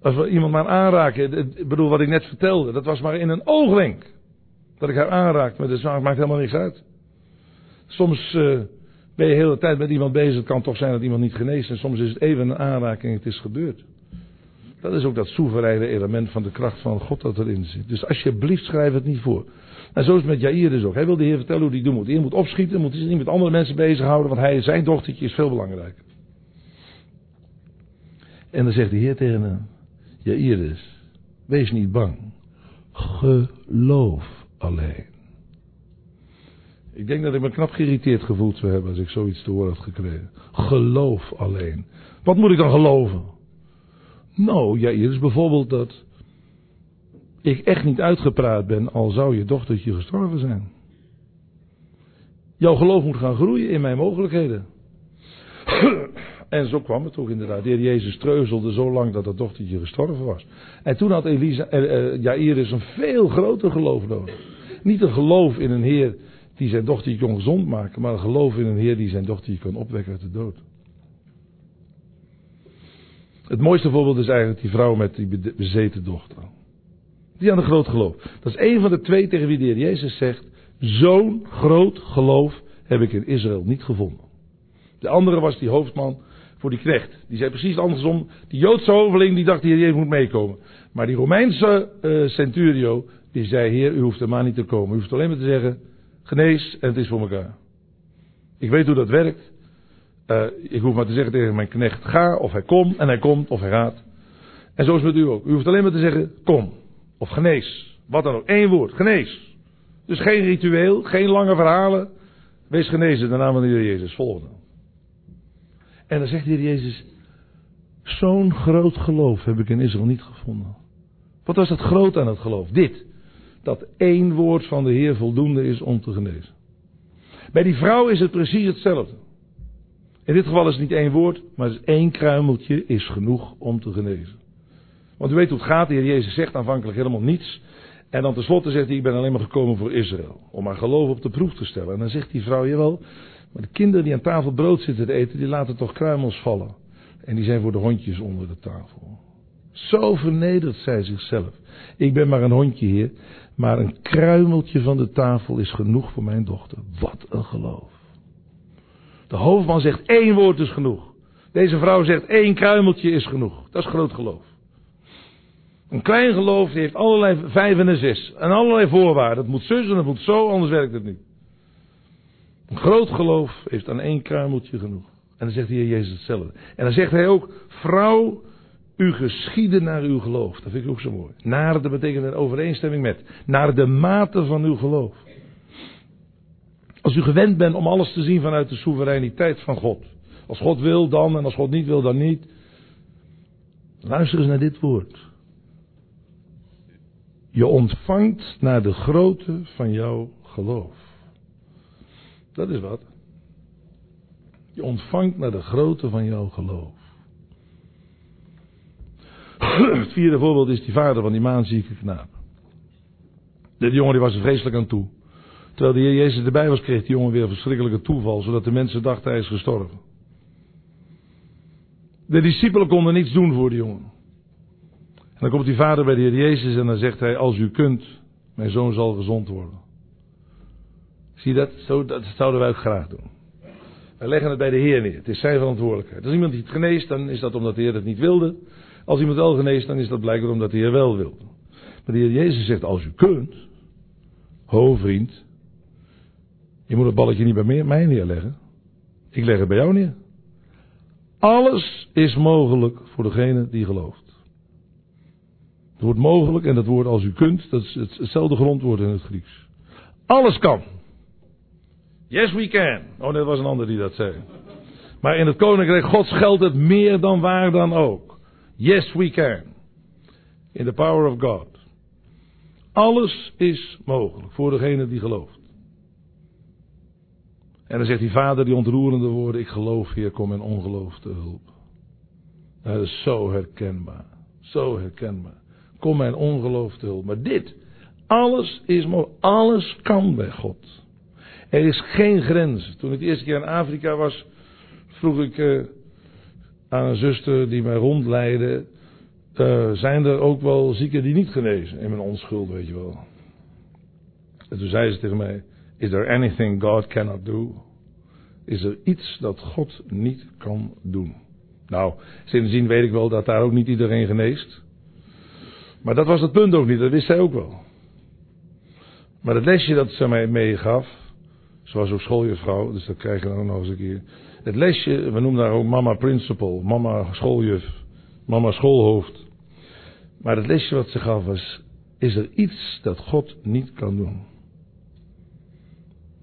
als we iemand maar aanraken, ik bedoel wat ik net vertelde, dat was maar in een oogwenk. Dat ik haar aanraakte de zwaar, maakt helemaal niks uit. Soms uh, ben je de hele tijd met iemand bezig, het kan toch zijn dat iemand niet geneest en soms is het even een aanraking het is gebeurd. Dat is ook dat soevereine element van de kracht van God dat erin zit. Dus alsjeblieft schrijf het niet voor. En zo is het met Jair dus ook. Hij wil de Heer vertellen hoe hij doen moet. Hij moet opschieten, moet zich niet met andere mensen bezighouden, want hij, zijn dochtertje is veel belangrijker. En dan zegt de Heer tegen hem, Jairus, wees niet bang. Geloof alleen. Ik denk dat ik me knap geïrriteerd gevoeld zou hebben als ik zoiets te horen had gekregen. Geloof alleen. Wat moet ik dan geloven? Nou, Jairus, bijvoorbeeld dat ik echt niet uitgepraat ben, al zou je dochtertje gestorven zijn. Jouw geloof moet gaan groeien in mijn mogelijkheden. En zo kwam het ook inderdaad. De heer Jezus treuzelde zo lang dat dat dochtertje gestorven was. En toen had Elisa, eh, eh, Jairus een veel groter geloof nodig. Niet een geloof in een Heer die zijn dochtertje kon gezond maken, maar een geloof in een Heer die zijn dochtertje kan opwekken uit de dood. Het mooiste voorbeeld is eigenlijk die vrouw met die bezeten dochter. Die aan een groot geloof. Dat is een van de twee tegen wie de Heer Jezus zegt: Zo'n groot geloof heb ik in Israël niet gevonden. De andere was die hoofdman voor die knecht. Die zei precies andersom. Die Joodse hoveling die dacht, die Jezus moet meekomen. Maar die Romeinse uh, centurio, die zei, heer, u hoeft er maar niet te komen. U hoeft alleen maar te zeggen, genees en het is voor elkaar. Ik weet hoe dat werkt. Uh, ik hoef maar te zeggen tegen mijn knecht, ga of hij komt en hij komt of hij gaat. En zo is het met u ook. U hoeft alleen maar te zeggen, kom. Of genees. Wat dan ook. Eén woord, genees. Dus geen ritueel, geen lange verhalen. Wees genezen, de naam van de Heer Jezus. Volgende. En dan zegt de Heer Jezus, zo'n groot geloof heb ik in Israël niet gevonden. Wat was het groot aan het geloof? Dit, dat één woord van de Heer voldoende is om te genezen. Bij die vrouw is het precies hetzelfde. In dit geval is het niet één woord, maar is één kruimeltje is genoeg om te genezen. Want u weet hoe het gaat, de Heer Jezus zegt aanvankelijk helemaal niets. En dan tenslotte zegt hij, ik ben alleen maar gekomen voor Israël. Om haar geloof op de proef te stellen. En dan zegt die vrouw, jawel, maar de kinderen die aan tafel brood zitten te eten, die laten toch kruimels vallen. En die zijn voor de hondjes onder de tafel. Zo vernedert zij zichzelf. Ik ben maar een hondje, heer. Maar een kruimeltje van de tafel is genoeg voor mijn dochter. Wat een geloof. De hoofdman zegt één woord is genoeg. Deze vrouw zegt één kruimeltje is genoeg. Dat is groot geloof. Een klein geloof heeft allerlei vijf en zes. En allerlei voorwaarden. Het moet zus en het moet zo, anders werkt het niet. Een groot geloof heeft aan één kruimeltje genoeg. En dan zegt de Heer Jezus hetzelfde. En dan zegt hij ook, vrouw, u geschieden naar uw geloof. Dat vind ik ook zo mooi. Naar, de betekent in overeenstemming met. Naar de mate van uw geloof. Als u gewend bent om alles te zien vanuit de soevereiniteit van God. Als God wil dan en als God niet wil dan niet. Luister eens naar dit woord. Je ontvangt naar de grootte van jouw geloof. Dat is wat. Je ontvangt naar de grootte van jouw geloof. Het vierde voorbeeld is die vader van die maanzieke knaap. De jongen die was er vreselijk aan toe. Terwijl de Heer Jezus erbij was, kreeg die jongen weer een verschrikkelijke toeval, zodat de mensen dachten hij is gestorven. De discipelen konden niets doen voor die jongen. En dan komt die vader bij de Heer Jezus en dan zegt hij, als u kunt, mijn zoon zal gezond worden. Zie dat? Zo, dat zouden wij ook graag doen. Wij leggen het bij de Heer neer. Het is zijn verantwoordelijkheid. Als iemand niet geneest, dan is dat omdat de Heer dat niet wilde. Als iemand wel geneest, dan is dat blijkbaar omdat de Heer wel wilde. Maar de Heer Jezus zegt, als u kunt, ho vriend, je moet het balletje niet bij mij neerleggen. Ik leg het bij jou neer. Alles is mogelijk voor degene die gelooft. Het woord mogelijk en dat woord als u kunt, dat is hetzelfde grondwoord in het Grieks. Alles kan. Yes, we can. Oh, dat was een ander die dat zei. Maar in het koninkrijk Gods geldt het meer dan waar dan ook. Yes, we can. In the power of God. Alles is mogelijk voor degene die gelooft. En dan zegt die vader die ontroerende woorden, ik geloof Heer, kom mijn ongeloof te hulp. Dat is zo herkenbaar. Zo herkenbaar. Kom mijn ongeloof te hulp. Maar dit, alles is mogelijk. Alles kan bij God. Er is geen grens. Toen ik de eerste keer in Afrika was, vroeg ik uh, aan een zuster die mij rondleidde. Uh, zijn er ook wel zieken die niet genezen? In mijn onschuld, weet je wel. En toen zei ze tegen mij: Is there anything God cannot do? Is er iets dat God niet kan doen? Nou, sindsdien weet ik wel dat daar ook niet iedereen geneest. Maar dat was het punt ook niet, dat wist zij ook wel. Maar het lesje dat ze mij meegaf, ze was ook schooljuffrouw, dus dat krijg je dan nog eens een keer. Het lesje, we noemen daar ook mama principal, mama schooljuf, mama schoolhoofd. Maar het lesje wat ze gaf was, is er iets dat God niet kan doen?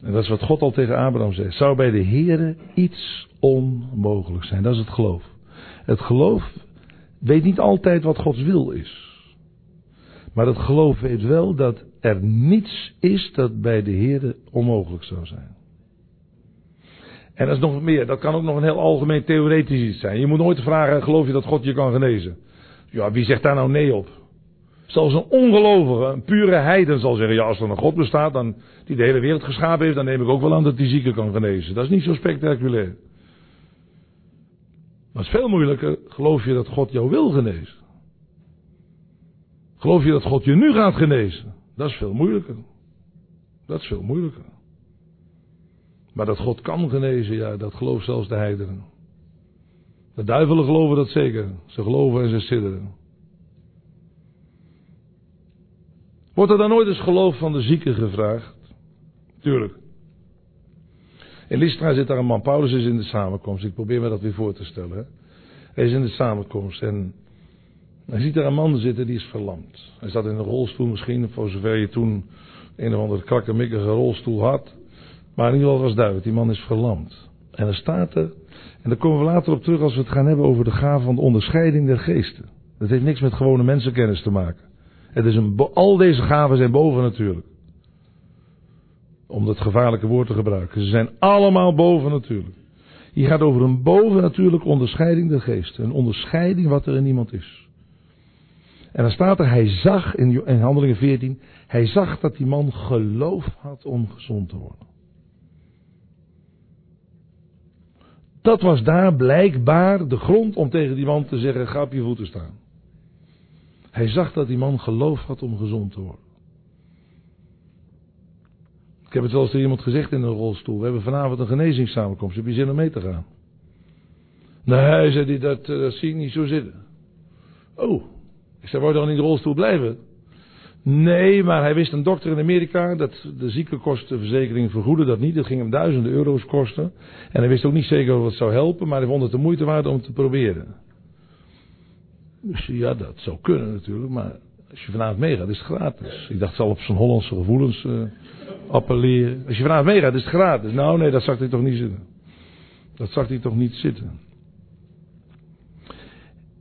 En dat is wat God al tegen Abraham zegt. Zou bij de Here iets onmogelijk zijn? Dat is het geloof. Het geloof weet niet altijd wat Gods wil is. Maar het geloof weet wel dat er niets is dat bij de Heer onmogelijk zou zijn. En dat is nog meer, dat kan ook nog een heel algemeen theoretisch iets zijn. Je moet nooit vragen, geloof je dat God je kan genezen? Ja, wie zegt daar nou nee op? Zelfs een ongelovige, een pure heiden zal zeggen, ja als er een God bestaat, dan, die de hele wereld geschapen heeft, dan neem ik ook wel aan dat die zieken kan genezen. Dat is niet zo spectaculair. Maar het is veel moeilijker, geloof je dat God jou wil genezen? Geloof je dat God je nu gaat genezen? Dat is veel moeilijker. Dat is veel moeilijker. Maar dat God kan genezen, ja, dat gelooft zelfs de heidenen. De duivelen geloven dat zeker. Ze geloven en ze sidderen. Wordt er dan nooit eens geloof van de zieken gevraagd? Tuurlijk. In Lystra zit daar een man. Paulus is in de samenkomst. Ik probeer me dat weer voor te stellen. Hij is in de samenkomst en hij ziet daar een man zitten die is verlamd. Hij zat in een rolstoel misschien, voor zover je toen een of andere krakkemikkige rolstoel had. Maar in ieder geval was duidelijk, die man is verlamd. En er staat er, en daar komen we later op terug als we het gaan hebben over de gave van de onderscheiding der geesten. Dat heeft niks met gewone mensenkennis te maken. Het is een, al deze gaven zijn boven natuurlijk. Om dat gevaarlijke woord te gebruiken. Ze zijn allemaal boven natuurlijk. Hier gaat over een bovennatuurlijke onderscheiding der geesten. Een onderscheiding wat er in iemand is. En dan staat er, hij zag in, in Handelingen 14, hij zag dat die man geloof had om gezond te worden. Dat was daar blijkbaar de grond om tegen die man te zeggen, ga op je voeten staan. Hij zag dat die man geloof had om gezond te worden. Ik heb het wel eens tegen iemand gezegd in een rolstoel. We hebben vanavond een genezingssamenkomst. Heb je zin om mee te gaan? Nee, zei hij, dat, eh, dat zie ik niet zo zitten. Oh, ik zei, wou je dan in de rolstoel blijven? Nee, maar hij wist een dokter in Amerika dat de ziektekostenverzekering vergoedde dat niet. Dat ging hem duizenden euro's kosten. En hij wist ook niet zeker of het zou helpen, maar hij vond het de moeite waard om te proberen. Dus ja, dat zou kunnen natuurlijk, maar als je vanavond meegaat is het gratis. Ik dacht, zal op zijn Hollandse gevoelens uh, appelleren. Als je vanavond meegaat is het gratis. Nou nee, dat zag hij toch niet zitten. Dat zag hij toch niet zitten.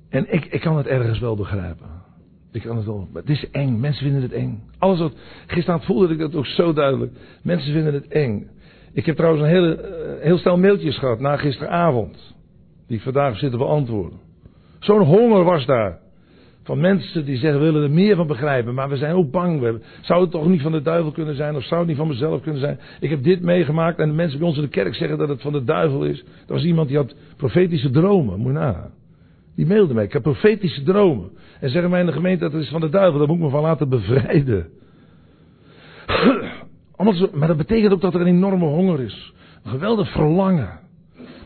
En ik, ik kan het ergens wel begrijpen. Ik kan het wel. Maar het is eng. Mensen vinden het eng. Alles wat. Gisteravond voelde ik dat ook zo duidelijk. Mensen vinden het eng. Ik heb trouwens een hele, uh, heel stel mailtjes gehad na gisteravond. Die ik vandaag zit te beantwoorden. Zo'n honger was daar. Van mensen die zeggen, we willen er meer van begrijpen, maar we zijn ook bang. We, zou het toch niet van de duivel kunnen zijn, of zou het niet van mezelf kunnen zijn? Ik heb dit meegemaakt en de mensen bij ons in de kerk zeggen dat het van de duivel is. Er was iemand die had profetische dromen, moet je nagaan. Die mailde mij, ik heb profetische dromen. En zeggen mij in de gemeente dat het is van de duivel, daar moet ik me van laten bevrijden. maar dat betekent ook dat er een enorme honger is. Een geweldig verlangen.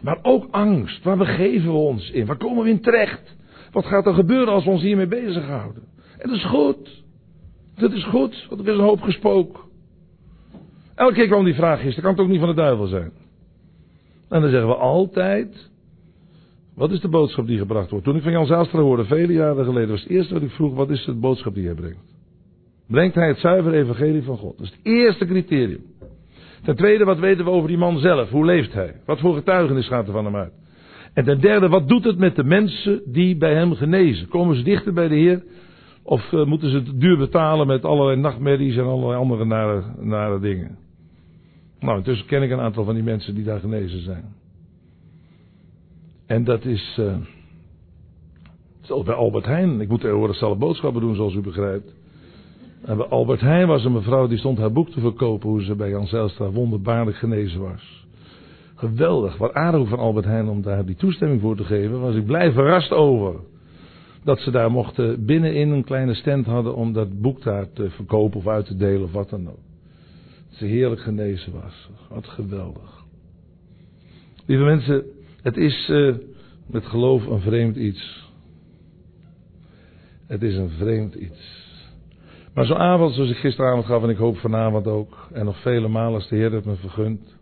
Maar ook angst. Waar begeven we ons in? Waar komen we in terecht? Wat gaat er gebeuren als we ons hiermee bezighouden? En dat is goed. Dat is goed, want er is een hoop gespook. Elke keer kwam die vraag gisteren, kan het ook niet van de duivel zijn? En dan zeggen we altijd, wat is de boodschap die gebracht wordt? Toen ik van Jan Zijlstra hoorde, vele jaren geleden, was het eerste wat ik vroeg, wat is de boodschap die hij brengt? Brengt hij het zuivere evangelie van God? Dat is het eerste criterium. Ten tweede, wat weten we over die man zelf? Hoe leeft hij? Wat voor getuigenis gaat er van hem uit? En ten derde, wat doet het met de mensen die bij hem genezen? Komen ze dichter bij de Heer? Of uh, moeten ze het duur betalen met allerlei nachtmerries en allerlei andere nare, nare dingen? Nou, intussen ken ik een aantal van die mensen die daar genezen zijn. En dat is. Uh, zelfs bij Albert Heijn. Ik moet tegenwoordig zelf boodschappen doen, zoals u begrijpt. En bij Albert Heijn was een mevrouw die stond haar boek te verkopen. hoe ze bij Jan Zijlstra wonderbaarlijk genezen was. Geweldig. Wat aardig van Albert Heijn om daar die toestemming voor te geven. Was ik blij verrast over. Dat ze daar mochten binnenin een kleine stand hadden om dat boek daar te verkopen of uit te delen of wat dan ook. Dat ze heerlijk genezen was. Wat geweldig. Lieve mensen, het is uh, met geloof een vreemd iets. Het is een vreemd iets. Maar zo'n avond zoals ik gisteravond gaf en ik hoop vanavond ook, en nog vele malen als de Heer het me vergunt,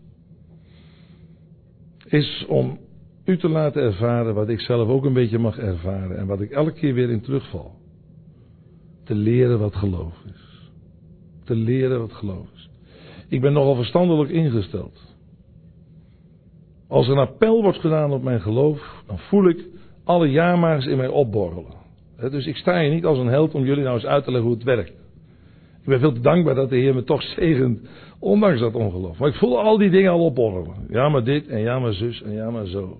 is om u te laten ervaren wat ik zelf ook een beetje mag ervaren en wat ik elke keer weer in terugval. Te leren wat geloof is. Te leren wat geloof is. Ik ben nogal verstandelijk ingesteld. Als er een appel wordt gedaan op mijn geloof, dan voel ik alle jaarmaars in mij opborrelen. Dus ik sta hier niet als een held om jullie nou eens uit te leggen hoe het werkt. Ik ben veel te dankbaar dat de Heer me toch zegent, ondanks dat ongeloof. Maar ik voel al die dingen al opborrelen. Ja, maar dit, en ja, maar zus, en ja, maar zo.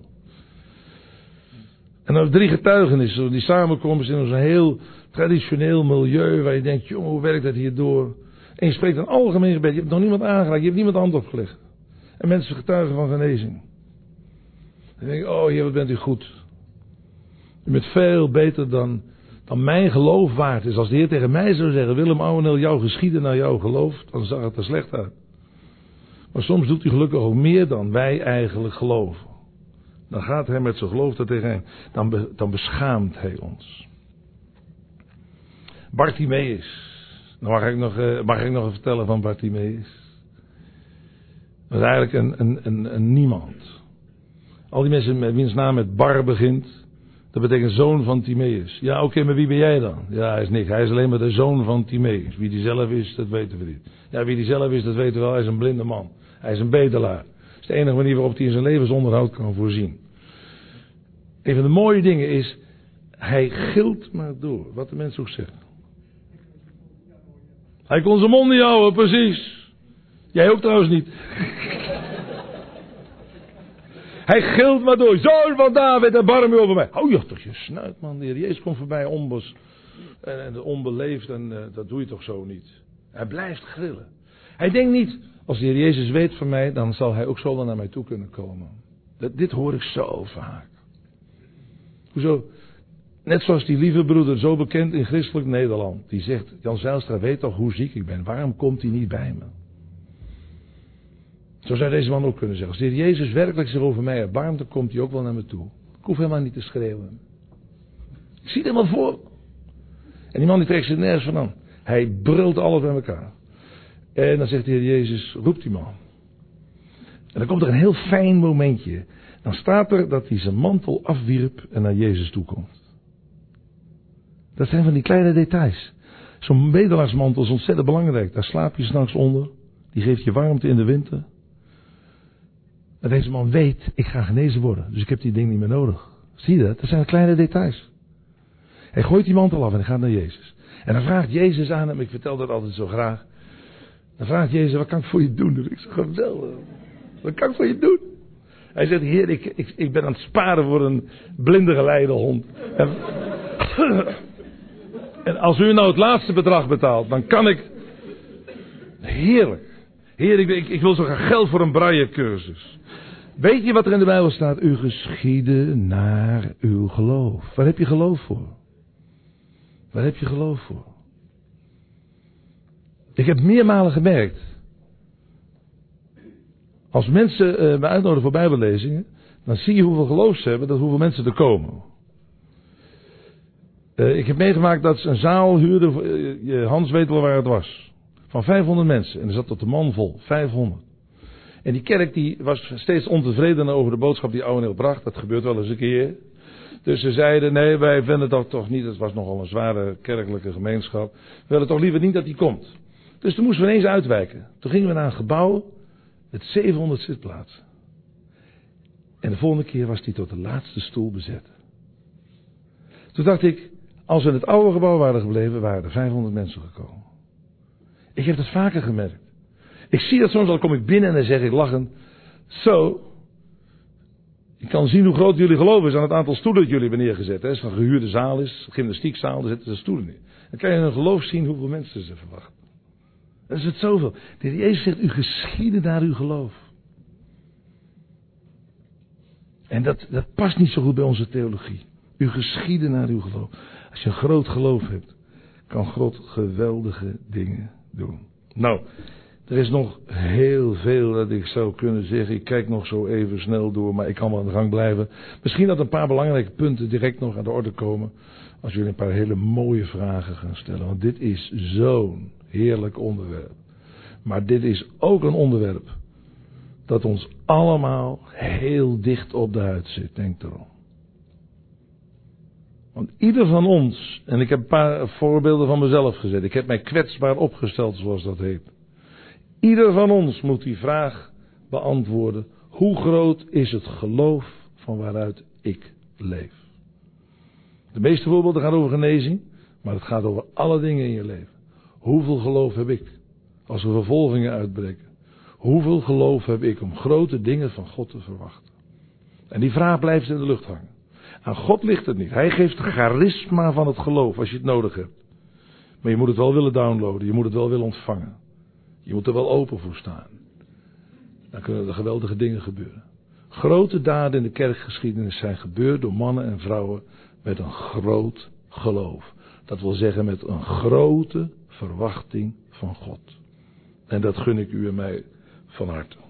En dan drie getuigenissen, die samenkomst in zo'n heel traditioneel milieu, waar je denkt, jongen, hoe werkt dat hier door? En je spreekt een algemeen gebed, je hebt nog niemand aangeraakt, je hebt niemand hand opgelegd. En mensen getuigen van genezing. Dan denk oh Heer, wat bent u goed. U bent veel beter dan dan mijn geloof waard is. Als de Heer tegen mij zou zeggen, Willem Ouweneel, jouw geschieden naar jouw geloof, dan zag het er slecht uit. Maar soms doet hij gelukkig ook meer dan wij eigenlijk geloven. Dan gaat hij met zijn geloof er tegenin. Dan, dan beschaamt hij ons. Bartimeus. Dan mag ik nog, uh, mag ik nog vertellen van Bartimeus. Dat is eigenlijk een, een, een, een niemand. Al die mensen met wiens naam met bar begint. Dat betekent zoon van Timaeus. Ja, oké, maar wie ben jij dan? Ja, hij is niks. Hij is alleen maar de zoon van Timaeus. Wie die zelf is, dat weten we niet. Ja, wie die zelf is, dat weten we wel. Hij is een blinde man. Hij is een bedelaar. Dat is de enige manier waarop hij in zijn levensonderhoud kan voorzien. Een van de mooie dingen is, hij gilt maar door. Wat de mensen ook zeggen. Hij kon zijn mond niet houden, precies. Jij ook trouwens niet. Hij gilt maar door. Zoon van David, erbarm u over mij. Hou je toch je snuit, man. De heer Jezus komt voorbij onbes, en, onbeleefd en uh, dat doe je toch zo niet. Hij blijft grillen. Hij denkt niet, als de heer Jezus weet van mij, dan zal hij ook zo naar mij toe kunnen komen. Dat, dit hoor ik zo vaak. Hoezo? Net zoals die lieve broeder, zo bekend in christelijk Nederland, die zegt, Jan Zijlstra weet toch hoe ziek ik ben, waarom komt hij niet bij me? Zo zou deze man ook kunnen zeggen. Als de Jezus werkelijk zich over mij erbarmt, dan komt hij ook wel naar me toe. Ik hoef helemaal niet te schreeuwen. Ik zie het helemaal voor. En die man die trekt zich nergens van aan. Hij brult alles bij elkaar. En dan zegt de Heer Jezus, roept die man. En dan komt er een heel fijn momentje. Dan staat er dat hij zijn mantel afwierp en naar Jezus toe komt. Dat zijn van die kleine details. Zo'n bedelaarsmantel is ontzettend belangrijk. Daar slaap je s'nachts onder. Die geeft je warmte in de winter. Maar deze man weet, ik ga genezen worden. Dus ik heb die ding niet meer nodig. Zie je dat? Dat zijn kleine details. Hij gooit die mantel af en hij gaat naar Jezus. En dan vraagt Jezus aan hem, ik vertel dat altijd zo graag. Dan vraagt Jezus, wat kan ik voor je doen? Ik zeg, geweldig. Wat kan ik voor je doen? Hij zegt, heer, ik, ik, ik ben aan het sparen voor een blinde geleidehond. En, en als u nou het laatste bedrag betaalt, dan kan ik... Heerlijk. Heer, ik, ik, ik wil zo graag geld voor een braille cursus. Weet je wat er in de Bijbel staat? U geschieden naar uw geloof. Waar heb je geloof voor? Waar heb je geloof voor? Ik heb meermalen gemerkt. Als mensen uh, me uitnodigen voor Bijbellezingen, dan zie je hoeveel geloof ze hebben, dat hoeveel mensen er komen. Uh, ik heb meegemaakt dat ze een zaal huurden, uh, Hans weet wel waar het was, van 500 mensen. En er zat tot de man vol, 500. En die kerk die was steeds ontevreden over de boodschap die Ouweneel bracht. Dat gebeurt wel eens een keer. Dus ze zeiden, nee, wij vinden dat toch niet. Het was nogal een zware kerkelijke gemeenschap. We willen toch liever niet dat die komt. Dus toen moesten we ineens uitwijken. Toen gingen we naar een gebouw met 700 zitplaatsen. En de volgende keer was die tot de laatste stoel bezet. Toen dacht ik, als we in het oude gebouw waren gebleven, waren er 500 mensen gekomen. Ik heb dat vaker gemerkt. Ik zie dat soms, dan kom ik binnen en dan zeg ik lachend, zo, ik kan zien hoe groot jullie geloof is aan het aantal stoelen dat jullie hebben neergezet. Hè. Als het een gehuurde zaal is, gymnastiekzaal, dan zetten ze stoelen neer. Dan kan je een geloof zien hoeveel mensen ze verwachten. Dat is het zoveel. De Jezus zegt, u geschieden naar uw geloof. En dat, dat past niet zo goed bij onze theologie. U geschieden naar uw geloof. Als je een groot geloof hebt, kan God geweldige dingen doen. Nou, er is nog heel veel dat ik zou kunnen zeggen. Ik kijk nog zo even snel door, maar ik kan wel aan de gang blijven. Misschien dat een paar belangrijke punten direct nog aan de orde komen. Als jullie een paar hele mooie vragen gaan stellen. Want dit is zo'n heerlijk onderwerp. Maar dit is ook een onderwerp dat ons allemaal heel dicht op de huid zit. Denk erom. Want ieder van ons, en ik heb een paar voorbeelden van mezelf gezet. Ik heb mij kwetsbaar opgesteld, zoals dat heet. Ieder van ons moet die vraag beantwoorden. Hoe groot is het geloof van waaruit ik leef? De meeste voorbeelden gaan over genezing, maar het gaat over alle dingen in je leven. Hoeveel geloof heb ik als er vervolgingen uitbreken? Hoeveel geloof heb ik om grote dingen van God te verwachten? En die vraag blijft in de lucht hangen. Aan God ligt het niet. Hij geeft het charisma van het geloof als je het nodig hebt. Maar je moet het wel willen downloaden, je moet het wel willen ontvangen. Je moet er wel open voor staan. Dan kunnen er geweldige dingen gebeuren. Grote daden in de kerkgeschiedenis zijn gebeurd door mannen en vrouwen met een groot geloof. Dat wil zeggen met een grote verwachting van God. En dat gun ik u en mij van harte.